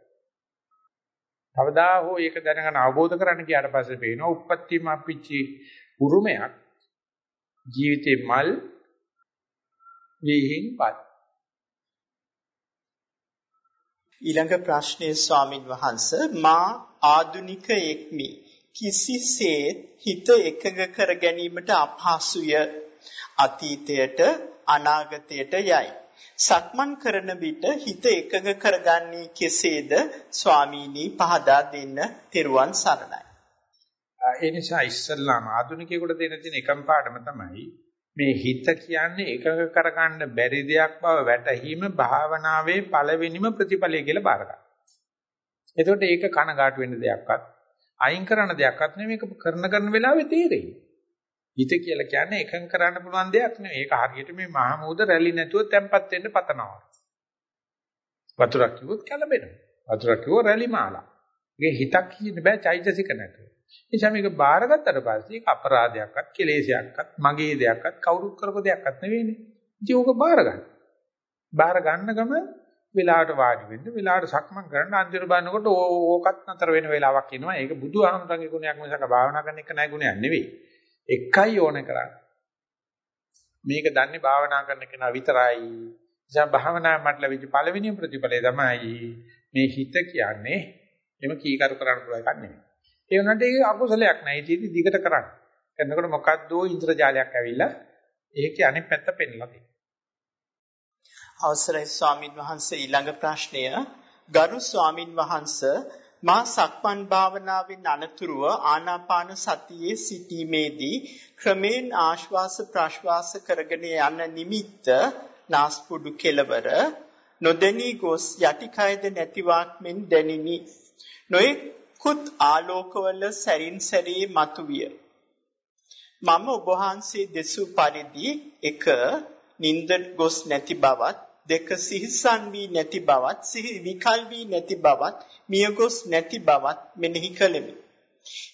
කවදා හෝ ඒක දැනගෙන අවබෝධ කරගන්න කියාට පස්සේ පේනවා උප්පත්තිම අපිච්චි උරුමයක් ජීවිතේ මල් විහිංපත් ඊළඟ ප්‍රශ්නයේ ස්වාමින් වහන්සේ මා ආදුනිකයෙක්මි. කිසිසේත් හිත එකඟ කර ගැනීමට අපහසුය. අතීතයට අනාගතයට යයි. සක්මන් කරන විට හිත එකඟ කරගන්නේ කෙසේද ස්වාමීනි පහදා දෙන්න තෙරුවන් සරණයි. ඒ නිසා ඉස්සල්ලාම ආධුනිකයෙකුට දෙන්න තියෙන එකම පාඩම තමයි මේ හිත කියන්නේ එකඟ කරගන්න බැරි දෙයක් බව වැටහීම භාවනාවේ පළවෙනිම ප්‍රතිඵලය කියලා බාර ගන්න. එතකොට ඒක කනගාටු වෙන්න දෙයක්වත් අයින් කරන දෙයක්වත් නෙමෙයි මේක කරන කරන වෙලාවේ තේරෙයි. හිත කියලා කියන්නේ එකඟ කරන්න පුළුවන් දෙයක් නෙවෙයි. ඒක හරියට මේ මහා මූද රැලි නැතුව තැම්පත් වෙන්න පතනවා. වතුරක් කිව්වොත් කැළඹෙනවා. වතුරක් කිව්වොත් රැලි මාලා. ඒක හිතක් කියන්න බෑ චෛතසික නැතුව. නිසා මේක බාරගත්තට පස්සේ ඒක අපරාධයක්වත් කෙලෙසයක්වත් මගේ දෙයක්වත් කවුරුත් කරපු දෙයක්වත් නෙවෙයිනේ. ඉතින් ඕක බාර ගන්න. බාර ගන්න ගම වෙලාවට වාඩි වෙන්න වෙලාවට සක්මන් කරන්න අන්තිම බලනකොට ඕකත් නතර වෙන වෙලාවක් එනවා. ඒක බුදුහාමුදුරන්ගේ ගුණයක් මිසක භාවනා කරන එක නෑ ගුණයක් නෙවෙයි. එකයි ඕනේ කරන්නේ. මේක දන්නේ භාවනා කරන කෙනා විතරයි. නිසා භාවනා මට ලැබිච්ච පළවෙනි ප්‍රතිඵලය තමයි මේ හිත කියන්නේ එම කීකරු කරන්න පුළුවන් එකක් නෙමෙයි. ඒ වුණාට ඒක අකුසලයක් නෑ. ඒක දිගට කරන්න. කරනකොට මොකද්දෝ ඉන්ද්‍රජාලයක් ඇවිල්ලා ඒකේ අනිත් පැත්ත පෙන්ලා දෙනවා. අවසරයි ස්වාමින් වහන්සේ ඊළඟ ප්‍රශ්නය ගරු ස්වාමින් වහන්සේ මා සක්මන් භාවනාවෙන් අනතුරුව ආනාපාන සතියේ සිටීමේදී ක්‍රමෙන් ආශ්වාස ප්‍රශ්වාස කරගෙන යන නිමිත්ත නාස්පුඩු කෙලවර නොදැනී ගොස් යටිකයද නැතිවක් මෙන් දැනිනි. නොයෙකුත් ආලෝකවල සැරින් සැරේ මතුවිය. මම ඔබ වහන්සේ දෙසූ පරිදි එක නින්ද ගොස් නැති බවත් දෙක සිහිසන් වී නැති බවත් සිහි විකල් වී නැති බවත් මියගොස් නැති බවත් මෙනෙහි කළෙමි.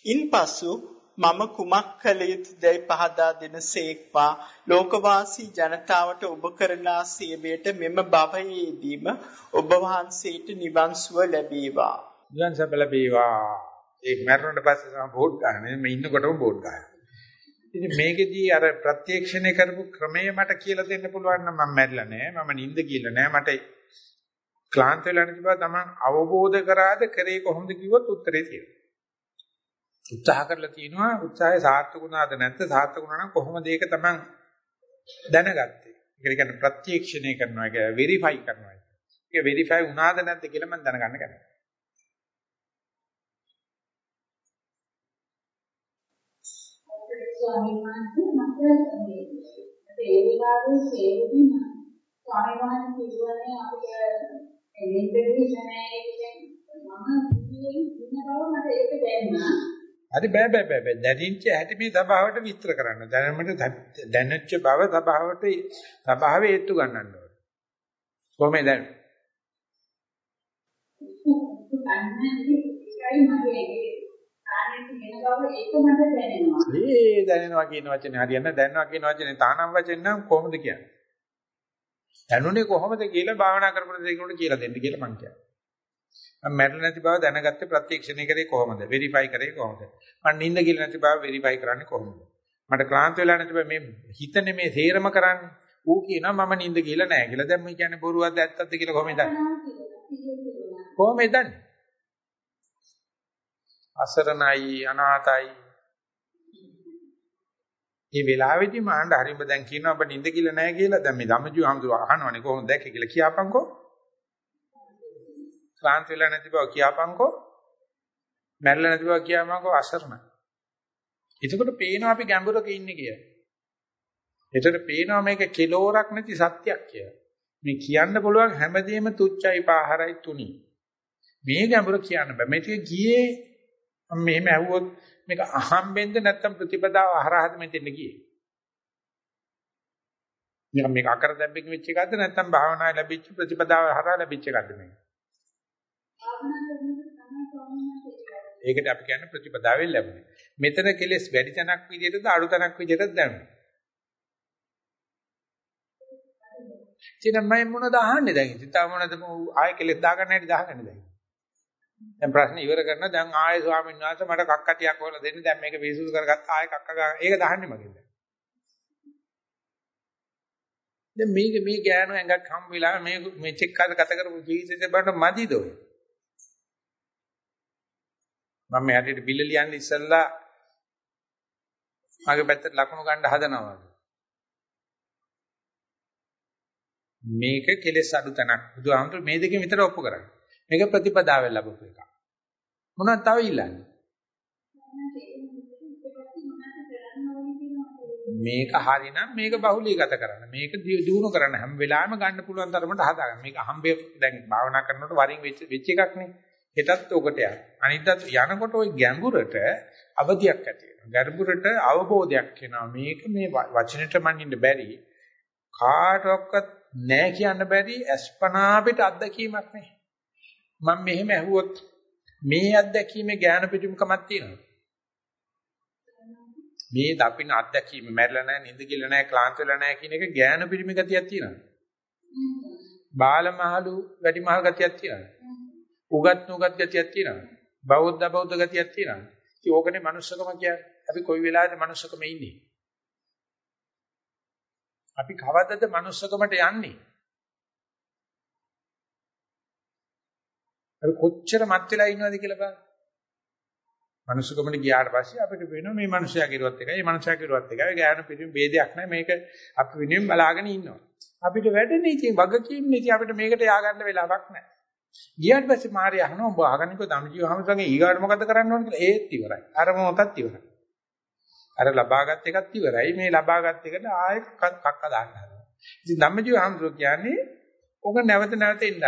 ඉන්පසු මම කුමක් කළ යුතුදයි පහදා දෙනසේක්වා ලෝකවාසී ජනතාවට ඔබ කරනා සේවයට මෙම භවයේදීම ඔබ වහන්සේට නිවන් සුව ලැබේවා. නිවන් සුව ලැබේවා. ඒක මරණයට පස්සේ තමයි බෝඩ් ගන්න. මේ ඉන්නකොටම බෝඩ් ගන්න. ඉතින් මේකෙදී අර ප්‍රත්‍යක්ෂණය කරපු ක්‍රමය මට කියලා දෙන්න පුළුවන් නම් මම මැරිලා නෑ. මම නිින්ද කියලා නෑ. මට ක්ලාන්ත වෙලා නැති බව තමන් අවබෝධ කරාද කරේ කොහොමද කිව්වොත් උත්තරේ තියෙනවා. උත්සාහ කරලා තිනවා උත්සාහය සාර්ථක වුණාද නැත්ද සාර්ථක වුණා නම් කොහොමද ඒක තමන් දැනගත්තේ? ඒක කියන්නේ ප්‍රත්‍යක්ෂණය කරනවා ඒක වෙරිෆයි කරනවා. ඒක වෙරිෆයි වුණාද නැද්ද කියලා මම දැනගන්න කැමතියි. ස්වාමීන් වහන්සේ මට මේ ඒ විලාවේ හේතුන ස්වාමීන් වහන්සේ කියවනේ අපිට එනිදෙදී නැහැ මම කිව්වේ ඉන්න බව මට ඒක දැනුණා. හරි බෑ බෑ බෑ බෑ දැනින්ච ඇති මේ සභාවට විස්තර කරන්න. දැනමට දැනච්ච බව සභාවට සභාවේ ඒත්තු ගන්නන්න ඕනේ. කොහොමද දැන්? අන්නේ ඒකයි මගේ ඒ දැනෙනවා කියන වචනේ හරියන්නේ දැනනවා කියන වචනේ තානම් වචෙන් නම් කොහොමද කියන්නේ? දැනුනේ කොහොමද කියලා භාවනා කරපු දෙයකට කියලා දෙන්න කියලා මං කියන්නේ. මම මැරෙන්නේ නැති බව දැනගත්තේ ප්‍රත්‍යක්ෂණය කරේ කොහොමද? වෙරිෆයි කරේ කොහොමද? මම නිින්ද කියලා නැති බව වෙරිෆයි කරන්නේ කොහොමද? මට ක්ලාන්ත වෙලා නැති බව මේ හිතනේ මේ තේරම කරන්නේ. ඌ කියනවා මම නිින්ද කියලා නැහැ කියලා. දැන් මේ කියන්නේ බොරුවක්ද ඇත්තක්ද කියලා කොහොමද? කොහොමද දන්නේ? අසරණයි අනාතයි මේ වෙලාවේදී මාන්න හරිම දැන් කියනවා ඔබ නිින්ද කියලා නැහැ කියලා. දැන් මේ ධම්මජු හඳුර අහනවනේ කොහොමද? දැක්කේ කියලා කියාපන්කෝ. ක්ලාන්ත වෙලා නැති බව කියාපන්කෝ. මැරෙලා නැති බව කියාපන්කෝ අසරණයි එතකොට පේනවා අපි ගැඹුරක ඉන්නේ කියලා. එතකොට පේනවා මේක කිලෝරක් නැති සත්‍යයක් කියලා. මේ කියන්න පුළුවන් හැමදේම තුච්චයි පාහරයි තුනි. මේ ගැඹුර කියන්න බෑ. මේක ගියේ මම මෙහෙම ඇහුවොත් මේක අහම්බෙන්ද නැත්නම් ප්‍රතිපදාව හරහාද මෙතෙන්න ගියේ? නිකන් මේක අකර දැම්බෙකින් වෙච්ච එකක්ද නැත්නම් භාවනාවේ ලැබිච්ච ප්‍රතිපදාව හරහා ලැබිච්ච එකක්ද මේක? ඒකට අපි කියන්නේ ප්‍රතිපදාවෙන් ලැබුණේ. මෙතන කෙලස් වැඩි තැනක් විදිහටද අඩු තැනක් විදිහටද දැනුනේ? ඉතින් මම මොනවද අහන්නේ දැන්? ඉතින් තාම මොනවද ආයෙ කෙලස් දාගන්න හැටි දාගන්නේ දැන්? දැන් ප්‍රශ්න ඉවර කරන දැන් ආයෙ ස්වාමීන් වහන්සේ මට කක්කටියක් හොයලා දෙන්න. දැන් මේක පිරිසුදු කරගත්ත ආයෙ කක්ක ගන්න. ඒක දහන්නේ මගෙන් දැන්. දැන් මේක මේ ගෑනු ඇඟක් හම් වෙලා මේ මේ චෙක් කාද ගත කරපු ජීවිතේ බලන්න මදිද ඔය මම මේ හැටියට බිල්ල ලියන්න ඉස්සෙල්ලා මගේ පැත්තට ලකුණු ගන්න හදනවා මේක කෙලෙස් අඩු තැනක්. බුදුහාමුදුරු මේ දෙකෙන් විතර ඔප්පු කරන්නේ. මේක ප්‍රතිපදාවෙන් ලැබපු එක. මොනවද තව ඉල්ලන්නේ? මේක හරිනම් මේක බහුලීගත කරන්න. මේක දිනු කරන්න හැම වෙලාවෙම ගන්න පුළුවන් තරමට හදාගන්න. මේක හම්බේ දැන් භාවනා කරනකොට වරින් වෙච්ච වෙච්ච එකක් නේ. හෙටත් ඔකට යන. අනිද්දාත් යනකොට ওই ගැඹුරට අවදියක් ඇති වෙනවා. ගැඹුරට අවබෝධයක් එනවා. මේක මේ වචනෙට මනින්න බැරි කාටවත් නෑ කියන්න බැරි අස්පනා පිට අත්දැකීමක් නේ. මම මෙහෙම ඇහුවොත් මේ අත්දැකීමේ ඥාන පිටුමකමක් තියෙනවා. මේ දපින අත්දැකීම මැරෙලා නැහැ, නිඳ ගිල නැහැ, ක්ලාන්ත වෙලා නැහැ කියන එක ඥාන පිරිමි ගතියක් තියෙනවා. බාලමහලු වැඩිමහල් ගතියක් තියෙනවා. උගත් නුගත් ගතියක් තියෙනවා. බෞද්ධ බෞද්ධ ගතියක් තියෙනවා. ඉතින් ඕකනේ manussකම කියන්නේ. අපි කොයි වෙලාවෙද manussකම ඉන්නේ? අපි කවදද manussකමට යන්නේ? අපි කොච්චර මත් වෙලා ඉන්නවද කියලා බලන්න. මනුස්සකමට ගියාට පස්සේ අපිට වෙනවා මේ මනුස්සයා කිරුවත් එකයි, මේ මනුස්සයා කිරුවත් එකයි. ගෑනු පිටින් ભેදයක් නැහැ. මේක අපි වෙනුවෙන් බලාගෙන ඉන්නවා. අපිට වැඩනේ ඉතින් වගකීම් නේ. ඉතින් අපිට මේකට ය아가න්න වෙලාවක් නැහැ. ගියාට පස්සේ මාරය අහනවා ඔබ ආගන්නිකව ධම්ජීව හමුසගේ ඊගාට මොකද කරන්න ඕන කියලා. ඒත් ඉවරයි. අර මොකක්වත් ඉවරයි. අර ලබාගත් එකත් ඉවරයි. මේ ලබාගත් එකට ආයෙ කක්ක දාන්න හදනවා. ඉතින් ධම්මජීව හමුසෝ කියන්නේ ඔබ නැවත නැවත ඉන්න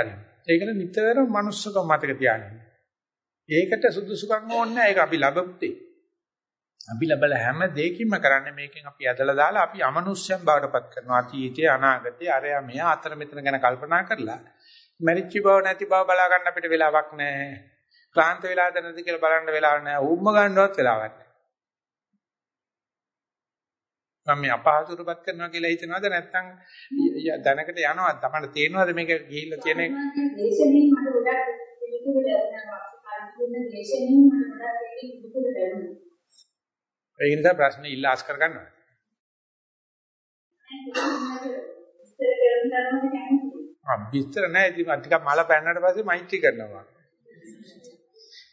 ඒකට නිතරම manussකම මතක තියාගන්න ඒකට සුදුසුකම් ඕනේ නැහැ. ඒක අපි ලැබුත්තේ. අපි ලැබල හැම දෙයකින්ම කරන්නේ මේකෙන් අපි ඇදලා දාලා අපි අමනුෂ්‍යයන් බවටපත් කරනවා. අතීතයේ අනාගතයේ අරයා මෙහා අතර මෙතන ගැන කල්පනා කරලා මරිච්ච බව නැති බව බලා ගන්න අපිට වෙලාවක් නැහැ. ක්ලාන්ත වෙලාද නැති කියලා බලන්න වෙලාවක් නැහැ. උම්ම ගන්නවත් වෙලාවක් නැහැ. මම මේ අපහසුතාවපත් කරනවා කියලා හිතනවද නැත්නම් දැනකට යනවද? තමයි තේරෙනවද මේක ගිහිල්ලා තියෙන දේශනේ මට ගොඩක් පිළිතුරු ලැබෙනවා. කියන දේශනෙන් මට ගොඩක් පිළිතුරු ලැබුණා. ඒ නිසා ප්‍රශ්නේ ඉල්ලාස් කරගන්නවා. ආ විස්තර නැහැ ඉතින් ටිකක් මල පැන්නට පස්සේ මෛත්‍රී කරනවා.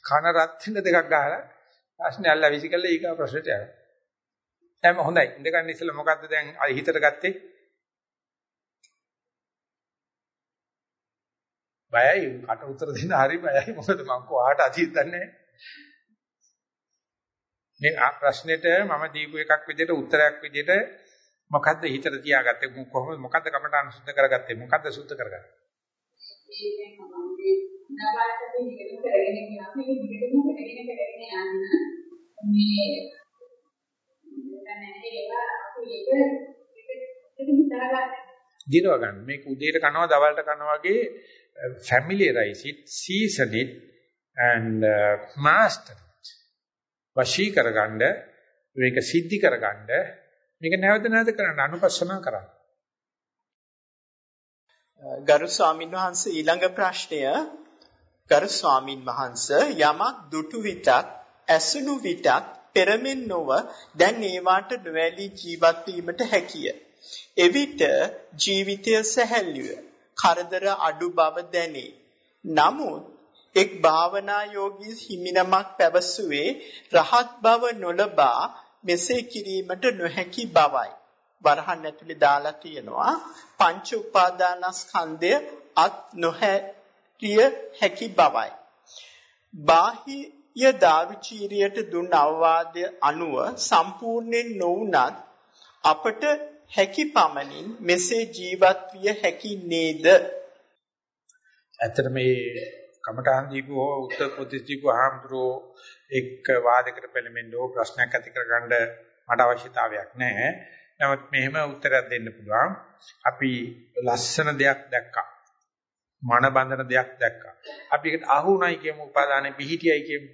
කන රත් වෙන දෙකක් ගහලා ප්‍රශ්නේ අල්ල විසි කළා ඊගා ප්‍රශ්නට යනවා. දැන් හොඳයි. ඉඳ ගන්න ඉස්සෙල්ලා මොකද්ද දැන් හිතට ගත්තේ? බයයි. කට උතර දෙන්න හරි බයයි. මොකද මම කොහාට අදියද දන්නේ මේ ප්‍රශ්නෙට මම දීපු එකක් විදිහට උත්තරයක් විදිහට මොකද්ද හිතට තියාගත්තේ? කොහොමද? මොකද්ද කමට අනුසුද්ධ කරගත්තේ? මොකද්ද සුද්ධ කරගත්තේ? දිරව ගන්න මේක උදේට කනවා දවල්ට කනවා වගේ familiarize it, season it and uh, master it. වශී කරගන්න මේක සිද්ධි කරගන්න මේක නැවත නැවත කරන්න අනුපස්සනා කරන්න. ගරු ස්වාමින් වහන්සේ ඊළඟ ප්‍රශ්නය ගරු ස්වාමින් වහන්සේ යමක් දුටු විටත් ඇසුණු විටත් පෙරමෙන් නොව දැන් ඒවාට නොඇලී ජීවත් වීමට හැකිය. එවිට ජීවිතය සැහැල්ලුවේ කරදර අඩු බව දැනේ. නමුත් එක් භාවනා යෝගී හිමිනමක් පැවසුවේ රහත් බව නොලබා මෙසේ කිරීමට නොහැකි බවයි. වරහන් ඇතුලේ දාලා තියෙනවා පංච උපාදානස්කන්ධය අත් නොහැකිය හැකි බවයි. බාහිය දාවිචීරියට දුන් අවවාදය අනුව සම්පූර්ණයෙන් නොවුනත් අපට හැකි පමණින් මෙසේ ජීවත් විය හැකි නේද? ඇත්තට මේ කමඨාන් දීපු හෝ උත්තර ප්‍රදේශ දීපු ආම්ද්‍රෝ එක් වාදයකට පෙළඹෙන්න ඕ ප්‍රශ්නයක් ඇති කරගන්න මට අවශ්‍යතාවයක් නැහැ. නමුත් මෙහෙම උත්තරයක් දෙන්න පුළුවන්. අපි ලස්සන දෙයක් දැක්කා. මන බඳන දෙයක් දැක්කා. අපි ඒකට අහුණයි කියමු උපාදානෙ පිහිටියයි කියමු.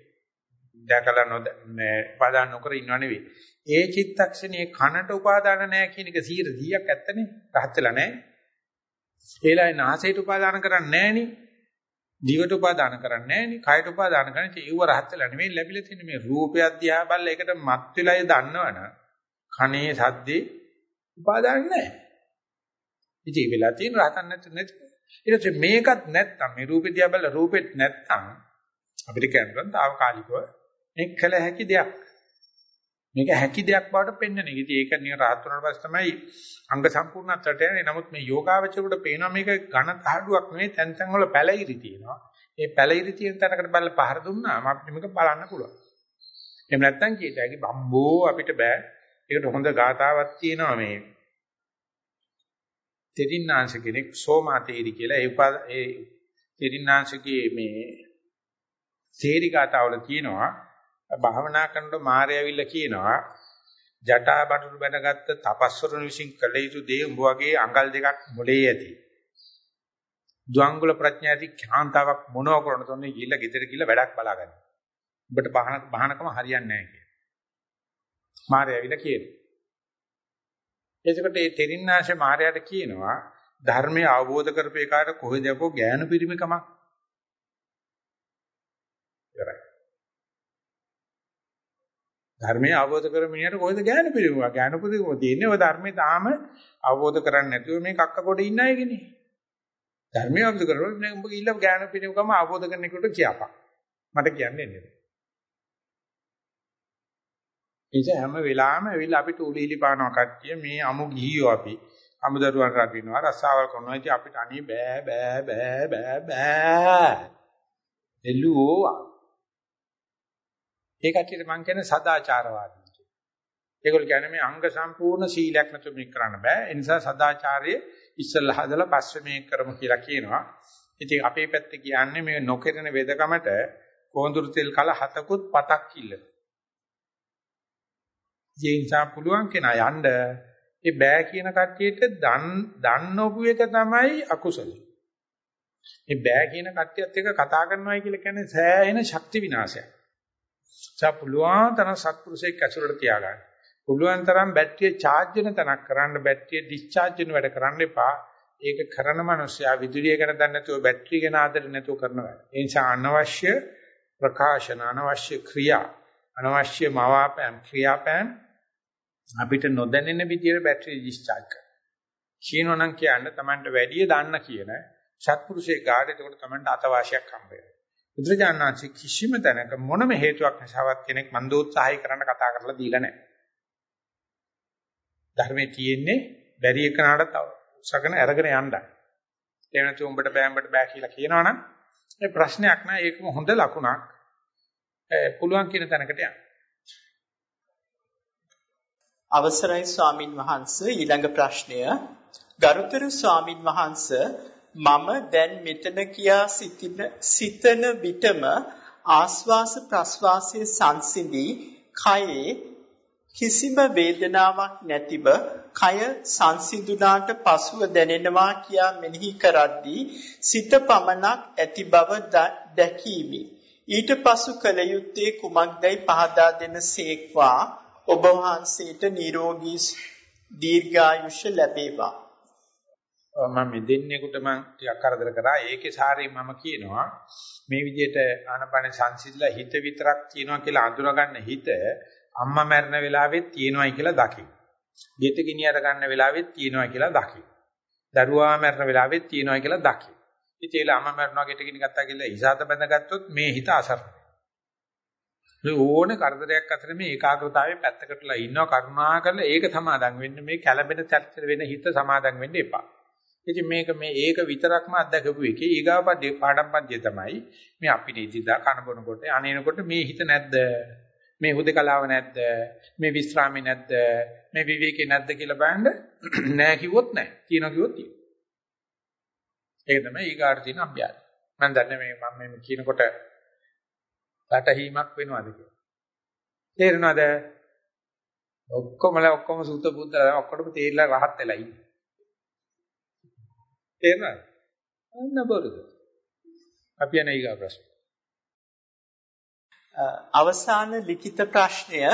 දැකලා නොද මේ උපාදාන නොකර ඉන්නව නෙවෙයි. ඒ චිත්තක්ෂණයේ කනට උපාදාන නැහැ කියන එක 100ක් ඇත්තනේ. රහත් වෙලා නැහැ. ඒලයි නාසයට උපාදාන කරන්නේ නැහෙනි. දිවට උපාදාන කරන්නේ නැහෙනි. කයට උපාදාන කරන්නේ ඒව රහත් වෙලා නෙවෙයි ලැබිලා තියෙන මේ රූපය අධ්‍යා බල්ල එකට මත් වෙලාය දන්නවනම් කනේ සද්දේ උපාදාන නැහැ. ඉතින් ඒ වෙලා තියෙන රහතන් නැති නැති. ඊට පස්සේ මේකත් නැත්තම් මේ රූපෙ දිහා බලලා රූපෙත් නැත්තම් අපිට කියන්න තාවකාලිකව මේ කළ හැකි දෙයක්. මේක හැකි දෙයක් බවට පෙන්වන එක. ඉතින් ඒක නිකන් රහත් වුණාට පස්සේ තමයි අංග සම්පූර්ණත්වයට යන්නේ. නමුත් මේ යෝගාවචරයට පේනවා මේක ඝන තහඩුවක් නෙවෙයි තැන් තැන් වල පැලිරි තියෙනවා. ඒ පැලිරි තියෙන තැනකට බලලා පහර දුන්නාම අපිට මේක බලන්න පුළුවන්. එහෙම නැත්නම් කීයට හැකි බම්බෝ අපිට බෑ. ඒකට හොඳ ගාතාවක් තියෙනවා මේ තෙරින්නාංශ කෙනෙක් සෝමාතේරි කියලා ඒ ඒ තෙරින්නාංශගේ මේ තේරිකාතාවල කියනවා භාවනා කරනකොට මාය ඇවිල්ලා කියනවා ජටා බඩු බැනගත්ත තපස්වරුන් විසින් කළ යුතු දේ උඹ වගේ අඟල් දෙකක් මොලේ ඇති. ද්වංගුල ප්‍රඥා ඇති කාන්තාවක් මොනව කරනද ඔන්නේ ගිහිල්ලා ගෙදර ගිහිල්ලා වැඩක් බලාගන්න. උඹට බහන බහනකම හරියන්නේ නැහැ කිය. මාරය ඇවිල්ලා කියනවා. එතකොට මේ තෙරින්නාශේ මාරයට කියනවා ධර්මය අවබෝධ කරපේ කාට කොහෙද යකෝ ඥාන පිරිමිකමක්. ඉවරයි. ධර්මය අවබෝධ කර මිනිහට කොහෙද ඥාන පිරිමුව? ඥාන පිරිමුව තියෙන්නේ ඔය ධර්මේ තාම අවබෝධ කරන්නේ නැතුව මේ කක්ක කොට ඉන්න අයගනේ. ධර්මය අවබෝධ කරනකොට නේ උඹ ඊළඟ ඥාන පිරිමුවකම අවබෝධ කරන එකට කියපන්. මට කියන්නේ නෙමෙයි. එනිසා හැම වෙලාවෙම ඇවිල්ලා අපිට උලීලි පානවා කට්ටිය මේ අමු ගිහියෝ අපි අමුදරුවන් රකින්නවා රස්සාවල් කරනවා ඉතින් අපිට අනේ බෑ බෑ බෑ බෑ බෑ එළුවෝ ඒ කට්ටියට මං කියන්නේ සදාචාරවාදී කියලා. ඒගොල්ලෝ කියන්නේ මේ අංග සම්පූර්ණ සීලයක් නැතුව මේක කරන්න බෑ. ඒ නිසා සදාචාරයේ ඉස්සල්ලා හදලා පස්සේ මේක කරමු කියලා කියනවා. ඉතින් අපේ පැත්තේ කියන්නේ මේ නොකරන වෙදකමට කොඳුරු තෙල් කල හතකුත් පතක් කිල්ලන. ඒ නිසා පුළුවන් කෙනා යන්න ඒ බෑ කියන කට්ටියට දන් දන්නෝපු එක තමයි අකුසල. මේ බෑ කියන කට්ටියත් එක්ක කතා කරනවායි කියලා කියන්නේ සෑහෙන ශක්ති විනාශයක්. සා පුළුවන් තරම් සත්පුරුෂයෙක් ඇසුරට තියාගන්න. පුළුවන් තරම් බැටරිය charge වෙන තැනක් කරන්න බැටරිය discharge වෙන වැඩ කරන්න එපා. ඒක කරන මනුස්සයා විදුලිය ගැන දන්නේ නැතුව බැටරිය ගැන ආදරේ නැතුව කරන වැඩ. ඒ නිසා අනවශ්‍ය ප්‍රකාශන අනවශ්‍ය ක්‍රියා අනවශ්‍ය මවාපෑම් ක්‍රියාපෑම් අපිට නොදැනෙන විදියට බැටරිය discharge කරනවා. කියනෝනම් කියන්න Tamanට වැඩි දන්න කියන සත්පුරුෂයෙක් ගාඩ එතකොට Tamanට අතවාසියක් හම්බ වෙනවා. බුදුරජාණන්සේ කිසිම තැනක මොනම හේතුවක් නිසාවත් කෙනෙක් මන්දෝත්සාහය කරන්න කතා කරලා දීලා නැහැ. ධර්මයේ තියෙන්නේ බැරි එකනට තව උසගෙන අරගෙන යන්නයි. ඒ නැතු උඹට බෑ උඹට බෑ කියලා කියනවනම් ඒ ප්‍රශ්නයක් නෑ ඒකම හොඳ ලකුණක්. පුළුවන් කියන තැනකට යන්න. අවසරයි ස්වාමින් වහන්ස ඊළඟ ප්‍රශ්නය ගරුතර ස්වාමින් වහන්ස මම දැන් මෙතන කියා සිටින සිතන විටම ආස්වාස ප්‍රස්වාසයේ සංසිඳී කයේ කිසිම වේදනාවක් නැතිව කය සංසිඳුණාට පසුව දැනෙනවා කියා මෙනෙහි කරද්දී සිත පමණක් ඇති බව දැකීමි ඊට පසු කල යුත්තේ කුමක්දයි පහදා දෙන සේක්වා ඔබ වහන්සේට නිරෝගී දීර්ඝායුෂ ලැබේවා. මම මේ දෙන්නෙකුට මම ටිකක් කරදර කරා. ඒකේ සාරේ මම කියනවා මේ විදිහට ආනපන සංසිඳලා හිත විතරක් තියෙනවා කියලා අඳුරගන්න හිත අම්මා මැරෙන වෙලාවෙත් තියෙනවායි කියලා දකින්න. ගෙත ගිනියර ගන්න වෙලාවෙත් තියෙනවායි කියලා දකින්න. දරුවා මැරෙන වෙලාවෙත් තියෙනවායි කියලා දකින්න. ඉතින් ඒලා අම්මා මැරුණා ගෙට ගිනි ගත්තා කියලා ඉසాత බැඳගත්තොත් මේ හිත අසරණයි. මේ ඕනේ කරදරයක් අතර මේ ඒකාග්‍රතාවයේ පැත්තකටලා ඉන්නවා කරුණා කරලා ඒක සමාදන් වෙන්න මේ කැළඹෙන තැත්තර වෙන හිත සමාදන් වෙන්න එපා. ඉතින් මේක මේ ඒක විතරක්ම අත්දකපු එකේ ඊගාපඩේ පාඩම් පන්තිය තමයි මේ අපිට ඉදිදා කන බොනකොට අනේනකොට මේ හිත නැද්ද? මේ හුදකලාව නැද්ද? මේ විස්රාමේ නැද්ද? මේ විවේකේ නැද්ද කියලා බලන්න නෑ කිව්වොත් නෑ. තියෙනවා කිව්වොත් තියෙනවා. ඒක තමයි ඊගාට තියෙන අභ්‍යාසය. මම දන්නේ මේ මම මේ කියනකොට වැටහීමක් වෙනවද කියලා. තේරෙනවද? ඔක්කොමලා ඔක්කොම සූත බුද්ධ ඔක්කොටම තේරිලා රහත් වෙලා ඉන්නේ. තේරෙනවද? අන්න බරුද. අපි යන ඊගා ප්‍රශ්න. අවසාන ලිඛිත ප්‍රශ්නය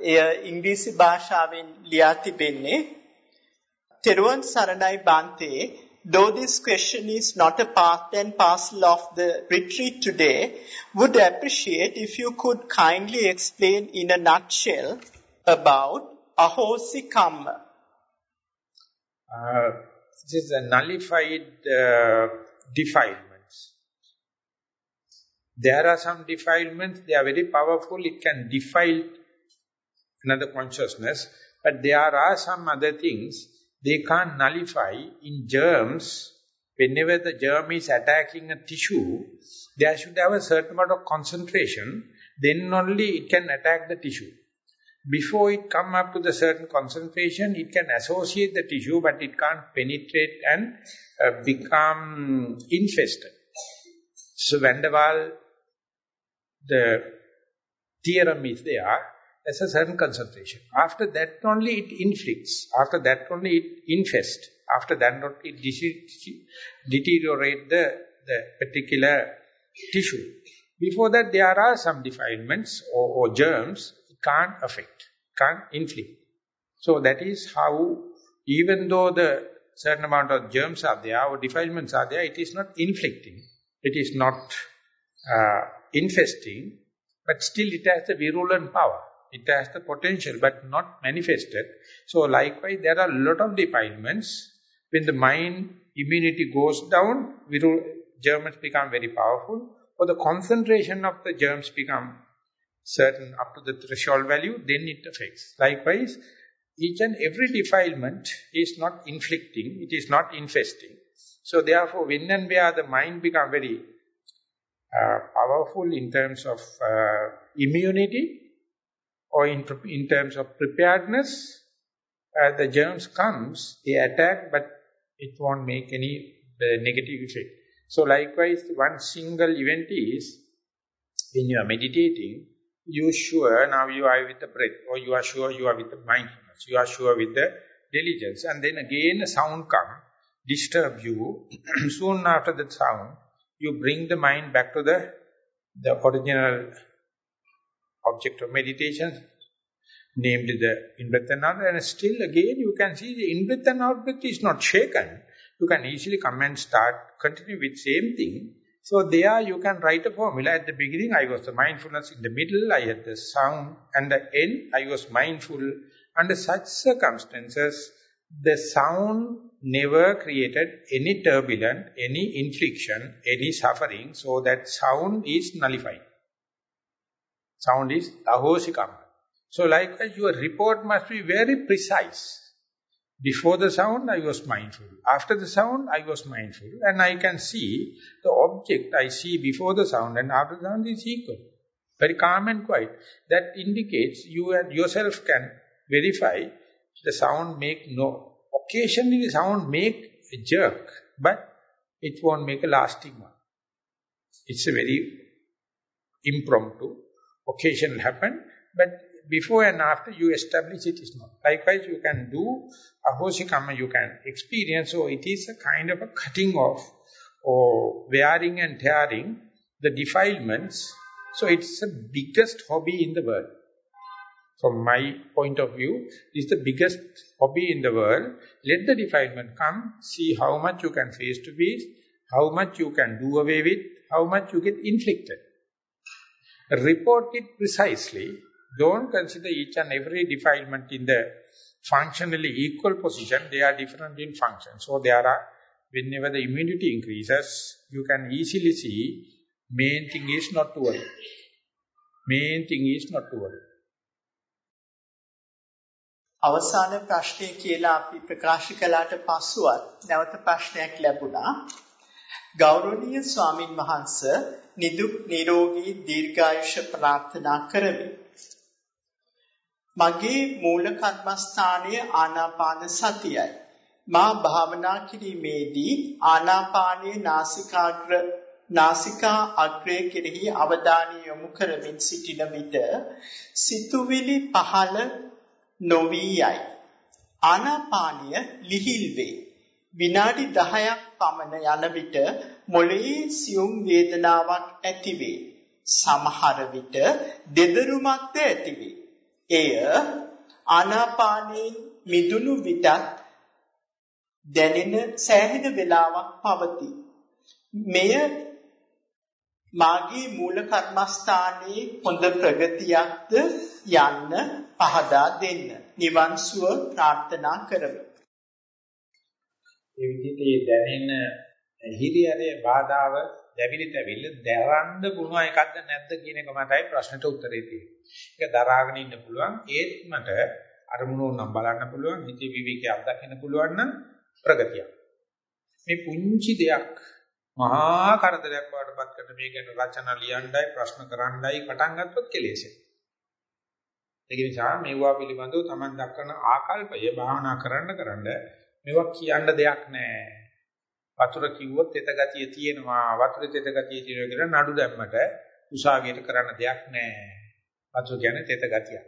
එය ඉංග්‍රීසි භාෂාවෙන් ලියා තිබෙන්නේ තෙරුවන් සරණයි බන්තේ Though this question is not a part and parcel of the retreat today, would appreciate if you could kindly explain in a nutshell about ahosi kamma. Uh, this is a nullified uh, defilements. There are some defilements, they are very powerful, it can defile another consciousness, but there are some other things they can't nullify in germs, whenever the germ is attacking a tissue, there should have a certain amount of concentration, then only it can attack the tissue. Before it come up to the certain concentration, it can associate the tissue, but it can't penetrate and uh, become infested. So Van der Waal the theorem is there, there's a certain concentration. After that only it inflicts. After that only it infests. After that only it deteriorate the, the particular tissue. Before that there are some defilements or, or germs can't affect, can't inflict. So that is how even though the certain amount of germs are there or defilements are there, it is not inflicting. It is not uh, infesting, but still it has the virulent power. It has the potential, but not manifested. So likewise, there are a lot of defilements. When the mind immunity goes down, germs become very powerful, or the concentration of the germs become certain up to the threshold value, then it affects. Likewise, each and every defilement is not inflicting, it is not infesting. So therefore, when and where the mind become very uh, powerful in terms of uh, immunity or in, in terms of preparedness, uh, the germs comes, they attack, but it won't make any uh, negative effect. So likewise, one single event is, when you are meditating, you sure now you are with the breath, or you are sure you are with the mindfulness you are sure with the diligence. And then again a sound come, disturb you. Soon after the sound, you bring the mind back to the, the original object of meditation, namely the in-breath and out. And still again you can see the in-breath and out-breath is not shaken. You can easily come and start, continue with same thing. So there you can write a formula. At the beginning I was the mindfulness, in the middle I had the sound, and the end I was mindful under such circumstances, the sound never created any turbulence, any infliction, any suffering, so that sound is nullified. Sound is ahosikam. So likewise, your report must be very precise. Before the sound, I was mindful. After the sound, I was mindful. And I can see the object I see before the sound and after the sound is equal. Very calm and quiet. That indicates you and yourself can verify, the sound make no, occasionally the sound make a jerk, but it won't make a lasting one. It's a very impromptu, occasional happen, but before and after you establish it is not. Likewise, you can do ahosikama, you can experience, so it is a kind of a cutting off or wearing and tearing the defilements. So it's the biggest hobby in the world from my point of view, it's the biggest hobby in the world. Let the defilement come, see how much you can face to face, how much you can do away with, how much you get inflicted. Report it precisely. Don't consider each and every defilement in the functionally equal position. They are different in function. So there are, whenever the immunity increases, you can easily see main thing is not to worry. Main thing is not to worry. අවසාන ප්‍රශ්නය කියලා අපි ප්‍රකාශ කළාට පසුවත් නැවත ප්‍රශ්නයක් ලැබුණා. ගෞරවනීය ස්වාමින් වහන්ස නිදුක් නිරෝගී දීර්ඝායුෂ ප්‍රාර්ථනා කරමි. මගේ මූල කර්මස්ථානයේ ආනාපාන සතියයි. මා භාවනා කිරීමේදී ආනාපානයේ නාසිකාග්‍ර නාසිකා අග්‍රය කෙරෙහි අවධානය යොමු කරමින් සිටින විට සිතුවිලි පහළ නොවී යයි. ආනාපානීය ලිහිල් වේ. විනාඩි 10ක් පමණ යන විට මොළයේ සියුම් වේදනාවක් ඇති වේ. සමහර විට දෙදරුමක්ද ඇති වේ. එය ආනාපානයේ මිදුණු විටත් දැනෙන සෑහෙන වේලාවක් පවතී. මෙය මාගේ මූල කර්මස්ථානයේ හොඳ ප්‍රගතියක්ද යන්න පහදා දෙන්න. නිවන් සුව ප්‍රාර්ථනා කරමි. ඒ විදිහට දැනෙන හිරියරේ බාධාව දැවිලි තැවිල්ල දරන්න පුළුවන් එකක්ද නැද්ද කියන එක මතයි ප්‍රශ්නට උත්තරේ තියෙන්නේ. ඒක දරාගෙන ඉන්න පුළුවන් ඒත් මට අරමුණු නම් බලන්න පුළුවන් හිතේ විවිකේ අත්දකින්න පුළුවන් නම් ප්‍රගතියක්. මේ පුංචි දෙයක් මහා කරදරයක් වඩපත් කරන මේ ගැන රචනා ලියන්නයි ප්‍රශ්න කරන්නයි පටන් ගත්තොත් කෙලෙසේ. ඒක නිසා මේවා පිළිබඳව Taman දක්වන ආකල්පය භාවනා කරන්න කරන්න මේවා කියන්න දෙයක් නැහැ. වතුර කිව්වොත් තෙත ගතිය තියෙනවා වතුර තෙත ගතිය තියෙනවා කියලා නඩු දැම්මට උසාවියට කරන්න දෙයක් නැහැ. පසු කියන්නේ තෙත ගතිය.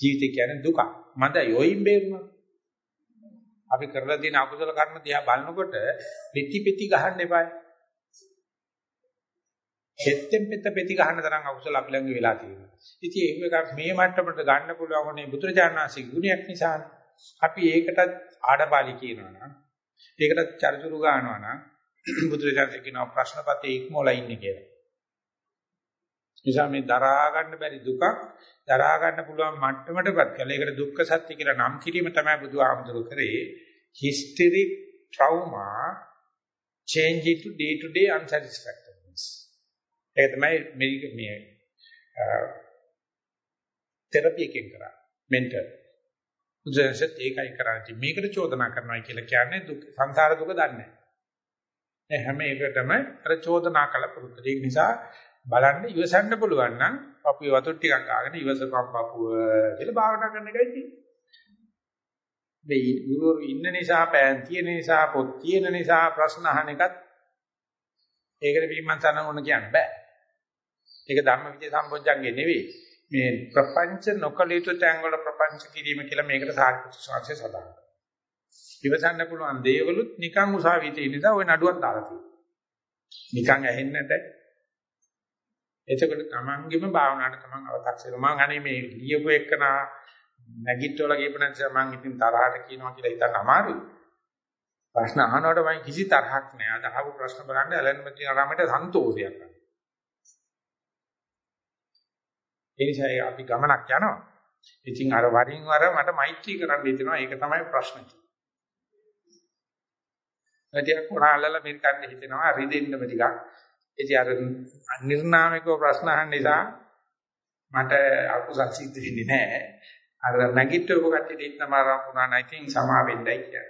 ජීවිතය කියන්නේ දුක. මන්ද යොයින් බේරුණා. අපි කරලා තියෙන අකුසල කර්ම දිහා බලනකොට පෙති පෙති ගහන්න එපායි. පෙත්තෙන් පෙත්ත පෙති ගහන්න තරම් අකුසල අපි ළඟ වෙලා තියෙනවා. ඉතින් ඒක එකක් මේ මට්ටමට ගන්න පුළුවන්නේ බුදුරජාණන් වහන්සේගේ ගුණයක් නිසා. අපි ඒකටත් ආඩපාලි කියනවා නම් ඒකටත් චරිචුරු ගන්නවා නම් බුදුරජාණන් කියනවා ප්‍රශ්නපතේ ඉක්මෝලා ඉන්නේ කියලා. නිසා මේ දරා ගන්න බැරි දුකක් දරා ගන්න පුළුවන් මට්ටමටපත් කළා. ඒකට දුක්ඛ සත්‍ය කියලා නම් කිරීම තමයි බුදුහාමුදුරු කරේ. hysteric trauma change it to day to day unsatisfactoriness. ඒක තමයි මේ තෙරපි එකෙන් කරා. මෙන්ටල්. බුදුසසුත් ඒකයි කරන්නේ. මේකට චෝදනා කරනවා කියලා කියන්නේ දුක් සංසාර දුක දන්නේ නැහැ. හැම එකටම අර චෝදනා කළ පුරුද්ද. ඒ නිසා බලන්න ඉවසන්න පුළුවන් නම් පපුවේ වතුර ටිකක් ආගෙන ඉවසපම් පපුව කියලා භාවනා කරන එකයි තියෙන්නේ. මේ ගුරුවරු ඉන්න නිසා පෑන් තියෙන නිසා පොත් තියෙන නිසා ප්‍රශ්න අහන එකත් ඒකට විමර්ශන ඕන කියන්න බෑ. ඒක ධම්මවිචේ සම්පොඥංගේ නෙවෙයි. මේ ප්‍රපංච නොකලිත තැන් වල ප්‍රපංච කිරීම කියලා මේකට සාහිත්‍ය ශාස්ත්‍රය සඳහන් කරනවා. ඉවසන්න පුළුවන් දේවලුත් නිකන් උසාවියේ තියෙන නිසා ওই නඩුවක් දාලා තියෙනවා. නිකන් ඇහෙන්නට. එතකොට තමන්ගෙම භාවනාවට තමන් අව탁ස වෙනවා මං අනේ මේ ලියපු එකන නැගිටවල කියපු නැත්නම් මං ඉතින් තරහට කියනවා කියලා හිතන්න අමාරුයි. ප්‍රශ්න අහනකොට මම කිසි තරහක් නෑ. අද අහපු ප්‍රශ්න බලන්න ඇලන් මැතින රාමයට සන්තෝෂයක්. ඒ නිසා අපි ගමනක් යනවා. ඉතින් අර වරින් වර මට මෛත්‍රී කරන්න හිතෙනවා. ඒක තමයි ප්‍රශ්නේ. ටිකක් කොනාලලා මෙන් ගන්න හිතෙනවා රිදෙන්නම ටිකක්. ඉතින් අර නිර්නාමිකව ප්‍රශ්න අහන්න නිසා මට අකුසල් සිද්ධ වෙන්නේ නැහැ. අර නැගිට්ටුව කට්ටියට ඉන්නමාරම් වුණා නම් ඉතින් සමා වෙන්නයි කියන්නේ.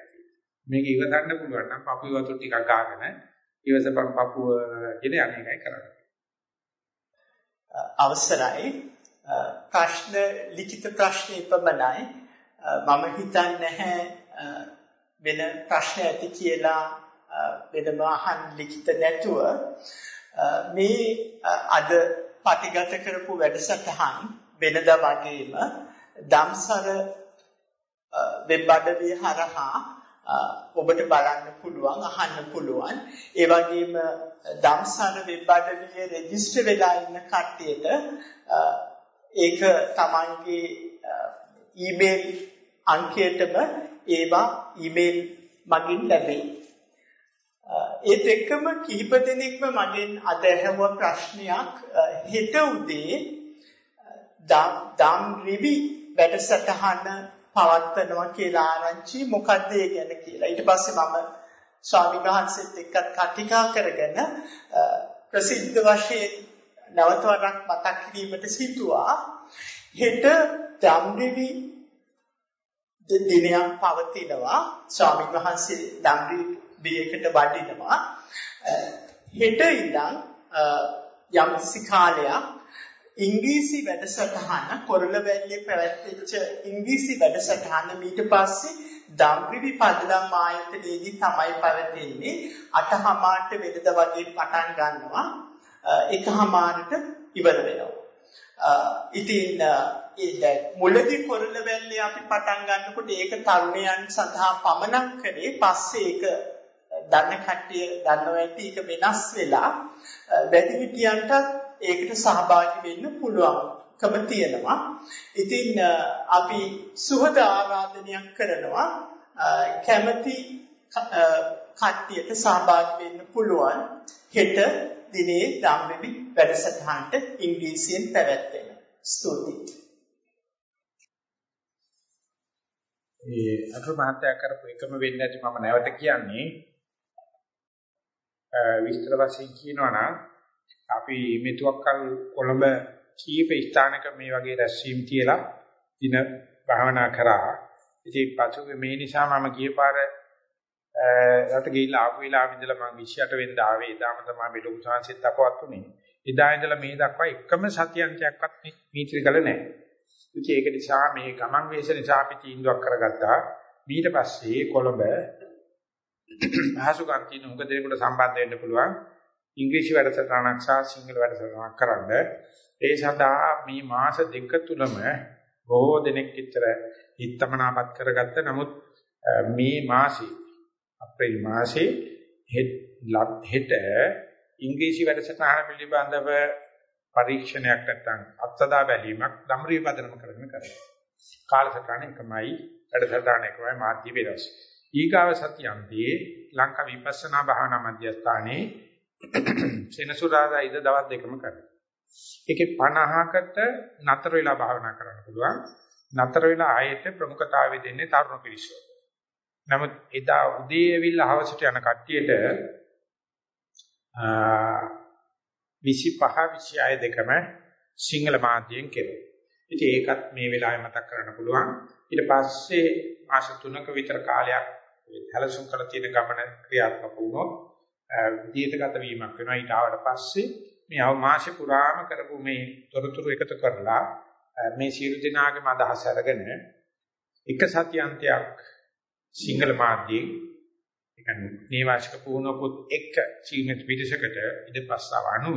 මේක ඉවසන්න පුළුවන් නම් පපුව වතුර ටිකක් ගාගෙන ඉවසපන් පපුව කියලා අනේකයි කරන්නේ. අවසරයි ප්‍රශ්න ලිඛිත ප්‍රශ්න ඉපමණයි. මම හිතන්නේ නැහැ වෙන ප්‍රශ්න ඇති කියලා වෙනම අහන්න ලිඛිත නැතුව. මේ අද පටිගත කරපු වැඩසටහන් වෙනදා වගේම දම්සර වෙබ් අඩවිය හරහා ඔබට බලන්න පුළුවන් අහන්න පුළුවන්. ඒ වගේම දම්සර වෙබ් අඩවියේ රෙජිස්ටර් වෙලා ඉන්න කට්ටියට ඒක තමන්ගේ ඊමේල් අංකයටම ඒවා ඊමේල් මගින් ලැබේ ඒත් එක්කම කිහිප දෙනෙක්ම මගෙන් අද ඇහුව ප්‍රශ්නයක් හෙට උදේ දම් රිවි වැඩසටහන පවත්වනවා කියලා ආරංචි මොකද්ද ඒ ගැන කියලා. ඊට පස්සේ මම ස්වාමීන් වහන්සේත් එක්ක කටිකා කරගෙන ප්‍රසිද්ධ වශයෙන් නැවත වරක් මතක් කිරීමට සිටුවා. හෙට දම් රිවි දිනයක් පවතිනවා. ස්වාමීන් වහන්සේ දම් රිවි බියකට වඩිනවා. හෙට ඉඳන් යම් කිසි කාලයක් ඉංග්‍රීසි වැඩසටහන කොරළවැල්ලේ පැවැත්වෙච්ච ඉංග්‍රීසි වැඩසටහන ඊට පස්සේ ධම්රිවි පදනම් ආයතනයේදී තමයි පැවැත්ෙන්නේ. අටහමාරට වෙනද වගේ පටන් ගන්නවා. එකහමාරට ඉවර වෙනවා. ඉතින් ඒ මුලදී කොරළවැල්ලේ අපි පටන් ගන්නකොට ඒක තරුණයන් සඳහා පමණක් කරේ පස්සේ ඒක දන්න කට්ටිය දන්නවා ඇති ඒක වෙනස් වෙලා වැඩිහිටියන්ට ඒකට සහභාගී වෙන්න පුළුවන්කම තියෙනවා. ඉතින් අපි සුහද ආරාධනයක් කරනවා. කැමැති කට්ටියට සහභාගී වෙන්න පුළුවන්. හෙට දිනේ ධම්මවි වැඩසටහනට ඉංග්‍රීසියෙන් පැවැත්වෙන. ස්තුතියි. ඒ අර මහත්ය කරපු එකම වෙන්නේ නැති මම නැවත කියන්නේ විස්තර වශයෙන් කියනවා නම් අපි මෙතුක්කල් කොළඹ කීප ස්ථානක මේ වගේ රැස්වීම් තියලා දින භාවනා කරා. ඉතින් පසුගිය මේ නිසා මම ගිය පාර රට ගිහිල්ලා ආපු වෙලාවෙ ඉඳලා මම 28 වෙනිදා ආවේ. එදාම තමයි මේ ලොකු සංසිත් අපවත් උනේ. එදා ඉඳලා මේ දක්වා එකම සතියන්තයක්වත් මීටර ගල නැහැ. ඉතින් ඒක නිසා මේ ගමන් වේශ නිසා අපි තීන්දුවක් කරගත්තා. ඊට පස්සේ කොළඹ පහසුකම් තියෙන උඟ දෙනකොට සම්බන්ධ වෙන්න පුළුවන් ඉංග්‍රීසි වැඩසටහනක් සහ සිංහල වැඩසටහනක් කරන්න. ඒ සඳහා මේ මාස දෙක තුලම බොහෝ දෙනෙක් විතර හිතමනාපත් කරගත්ත නමුත් මේ මාසේ අප්‍රේල් මාසේ හෙට ඉංග්‍රීසි වැඩසටහන පිළිබඳව පරීක්ෂණයක් නැත්නම් අත්දැක බැලීමක් ධම්රී පදනම කරගෙන කරනවා. කාලසටහන එකමයි වැඩසටහන එකමයි මාධ්‍ය වෙනස්. ඊගාව සතියන්දී ලංකා විපස්සනා භාවනා මධ්‍යස්ථානයේ සෙනසුරාදා ඉද දවස් දෙකම කරනවා. ඒකේ 50කට නතර වෙලා භාවනා කරන්න පුළුවන්. නතර වෙලා ආයෙත් ප්‍රමුඛතාවය දෙන්නේ තරුණ පිරිසට. නමුත් එදා උදේ ඇවිල්ලා හවසට යන කට්ටියට 25 26 දෙකම සිංහල මාධ්‍යයෙන් කෙරේ. ඉතින් ඒකත් මේ වෙලාවේ මතක් කරන්න පුළුවන්. ඊට පස්සේ මාස 3ක විතර කාලයක් හැලසුම් කරලා තියෙන ගමන ක්‍රියාත්මක වුණොත් විදියටගත වීමක් වෙනවා. ඊට ආවට පස්සේ මේ අවමාශ පුරාම කරපු මේ තොරතුරු එකතු කරලා මේ සියලු දෙනාගේම අදහස් අරගෙන එක සතියන්තයක් සිංහල මාධ්‍යයේ ඒ කියන්නේ නේවාසික පුහුණුවකුත් එක්ක සීමිත පිටසකට ඉදපස්සාව අනුව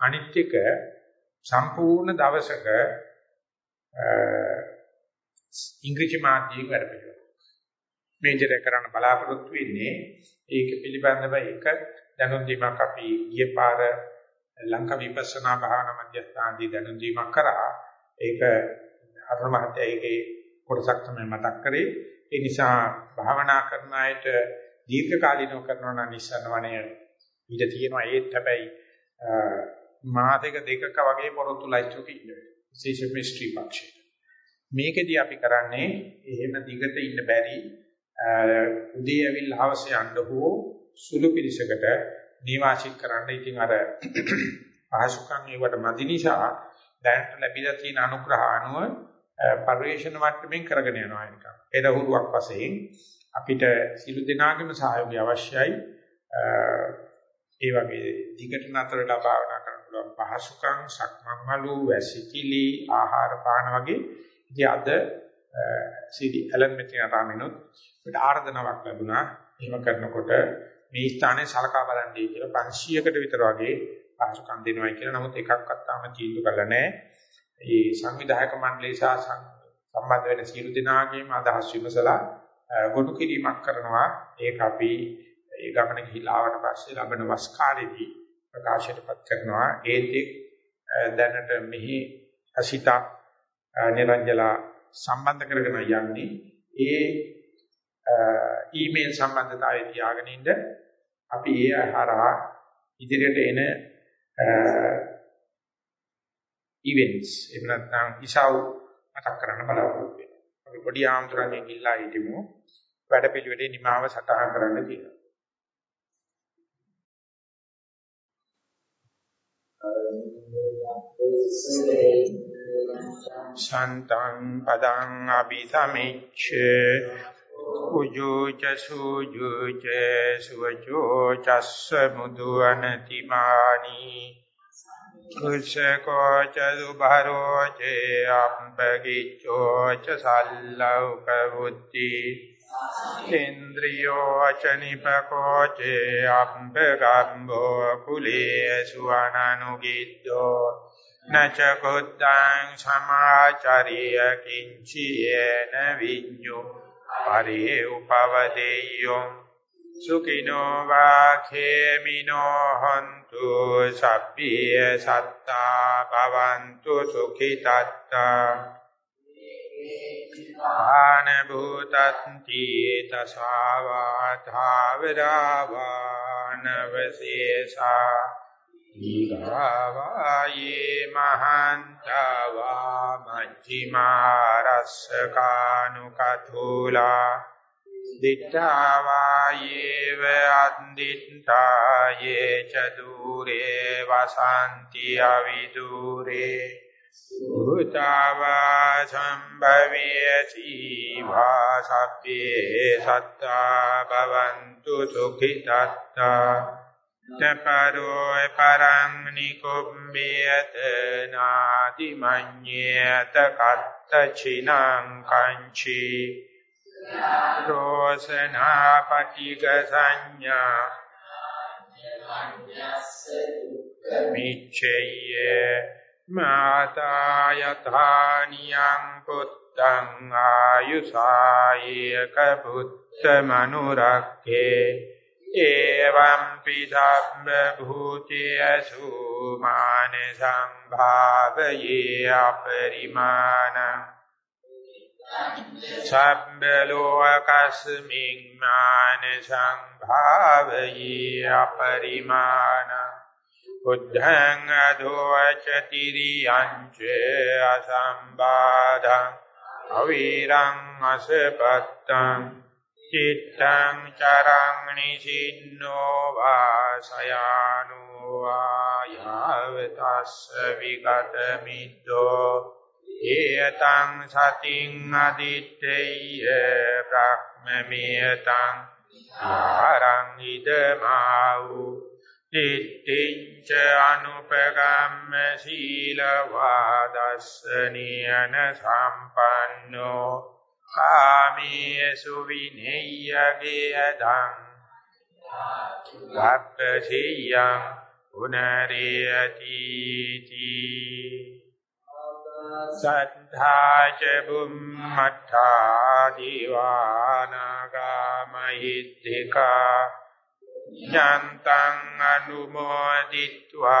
අනිත් එක සම්පූර්ණ දවසක ඉංග්‍රීසි මාධ්‍යයෙන් වැඩ පිළිවෙල. මේජර් කරන්න බලාපොරොත්තු වෙන්නේ ඒක පිළිබඳව එක දැනුම් දීමක් අපි ගිය පාර ලංකා විපස්සනා භාවනා මධ්‍යස්ථානදී දැනුම් දීමක් කරා ඒක අරුණ මහත්තයා ඒකේ කොටසක් තමයි මතක් කරේ ඒ නිසා භාවනා කරන අයට දීර්ඝ කාලිනව කරනවා නම් නිසනවණය ඊට තියෙනවා. ඒත් හැබැයි මාසික දෙකක වගේ පොරොත්තු ලයිස්ට් එකක ඉන්න විශේෂ මිස්ට්‍රි පක්ෂේ. මේකෙදී අපි කරන්නේ එහෙම දිගට ඉන්න බැරි උදේ ඇවිල්ලා හවස යන්න හෝ සුළු පිළිසකට නිවාසික කරන්න ඉතින් අර පහසුකම් ඒවට මදි නිසා දැනට ලැබිලා තියෙන අනුග්‍රහ අනුව පරිවේෂණ මට්ටමින් කරගෙන යනවා එක. එදහුරුවක් වශයෙන් අපිට සිළු දෙනාගේම සහයෝගය අවශ්‍යයි. ඒ වගේ දිගට නතර වෙලා භාවනා කරන්න පුළුවන් පහසුකම්, සක්මන් මළු, වැසිකිලි, ආහාර පාන වගේ ඉතින් අද සීඩි ඇලන් මෙතින රාමිනුත් අපිට ආර්දනාවක් ලැබුණා. එහෙම කරනකොට මේ ස්ථානයේ සලකා බලන්නේ කියලා 500කට විතර වගේ පහසුකම් දෙනවයි කියලා. නමුත් එකක්වත් තාම තීන්දුව කරලා නැහැ. මේ සංවිධායක මණ්ඩලය සහ සම්බන්ධ වෙන සියලු දෙනාගේම අදහස් විමසලා ගොනු කිරීමක් කරනවා. ඒක අපි ඒ ගමන ගිහිලා ආවට පස්සේ ලබන වස් කාලෙදී ප්‍රකාශයටපත් කරනවා. ඒත් දැනට මෙහි අසිතා නිරංජලා සම්බන්ධ කරගෙන යන්නේ ඒ ඊමේල් සම්බන්ධතාවය තියාගෙන ඉන්න අපි ඒ හරහා ඉදිරියට එන ඉවෙන්ට්ස් එහෙම නැත්නම් ඉසව් මතක් කරන්න බලාපොරොත්තු වෙනවා. අපි පොඩි ආම්තරණයෙන් ගිල්ලා හිටමු. වැඩපිළිවෙලේ නිමාව සටහන් කරන්න තියෙනවා. සන්තං පදං අபிසමිච්ඡ උජෝච සුජෝච සුවචෝ චස්ස මුදු අනතිමානි කුසකෝ ච දුභරෝ චේ අම්බගිච්ඡෝ ච සල්ලෞක බුද්ධි ඉන්ද්‍රියෝ ච නිපකෝ චේ අම්බගම්බෝ කුලේ සුවනනුගිද්දෝ නච කුද්දං සමාචරිය කිංචියේන විඤ්ඤු පරේ උපවදෙය්‍යෝ සුඛිනෝ වාඛේමිනෝ හන්තු සබ්බිය සත්තා භවන්තු සුඛිතත්තා. ආන භූතන්ති තසාවා ධාවරාවාන වශේෂා ඊගාවායේ මහන්තවා මජ්ක්‍ධිමා රස්සකානුකතුලා දිඨාවායේව අද්දිත්තායේ ච দূරේ වසන්ති අවිදූරේ සුතාවා සම්භවේසි වාසබ්බේ සත්තා භවන්තු සුඛිතත්තා තපරෝ පරං නිකුම්බියත නාති මඤ්ඤේත කත්ත චිනං කංචි රෝසනා පටිග සංඥා මිච්ඡේය මාතා යථානියං පුත්තං ආයුසායක පුත්ත මනුරක්ඛේ එවං පිසබ්බ භූතියසු මාන සංභාවයේ අපරිමාණං සබ්බ ලෝකස්මින් මාන සංභාවයේ අපරිමාණං. බුද්ධං අදෝචතිරියං ච අසම්බාධං අවීරං අසපත්තං. චිත්තං චරං නිසින්නෝ වාසයානෝ ආයවතස්ස විගත මිද්දෝ ඒතං සතින් අදිත්තේය බ්‍රහ්මමේතං ආරං ඉදමාවු දිට්ඨිංච අනුපගම්ම සීලවාදස්සනියන සම්පන්නෝ කාමීසු විනේයගේ අදං ගප්පසියං පුනරියති සද්ධාච බුම්මඨා දිවානාගාමහිද්దికා ඥාන්තං අනුමෝදිත්වා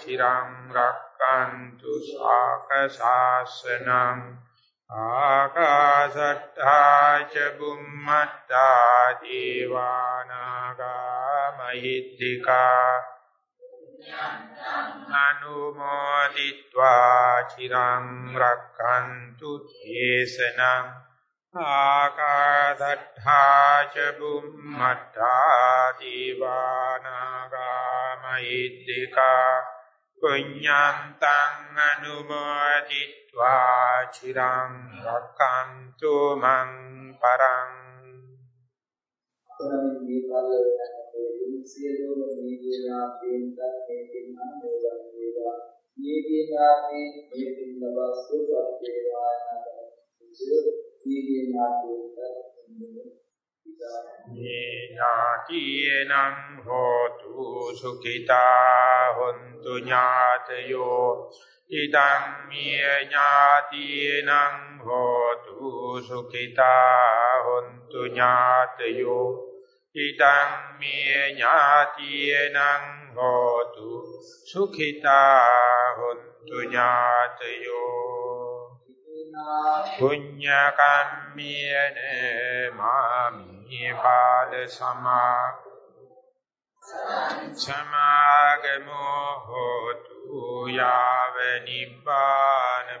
චිරං රක්칸තු ශාක ශාසනං ආකාශට්ඨාච බුම්මඨා දිවානාගාමහිද්దికා අනුමෝදිत्वा චිරං රක්ඛන්තු දේශනං ආකාදට්ඨා ච බුම්මට්ඨා දීවානාගාමයිද්దికා පුඤ්ඤන්තං අනුමෝදිत्वा චිරං රක්ඛන්තු මං පරං කරමින් මේ කාලය වෙනස් සියලුම නීතිනා තේන්ත මේකින් අනුමෝදන් වේවා. නීතිනාදී මේකින් ලබා සුවපත් වේවා ඥාතියනං හෝතු සුඛිතා හොන්තු ඥාතයෝ ඉදං මිය ඥාතියනං හෝතු සුඛිතා හොන්තු ඥාතයෝ. ඉදං මිය ඥාතියනං හෝතු සුඛිතා හොන්තු ඥාතයෝ පුඤ්ඤ කම්මේන මාමි පාද සමා සමාගමෝ හෝතු යාව නිබ්බානපත්තිය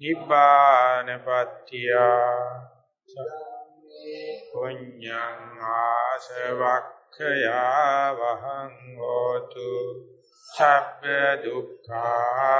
නිබ්බානපත්තිය පුඤ්ඤං ආසවක්ඛයා වහං හෝතු සබ්බ දුක්ඛාපමුච්ඡතු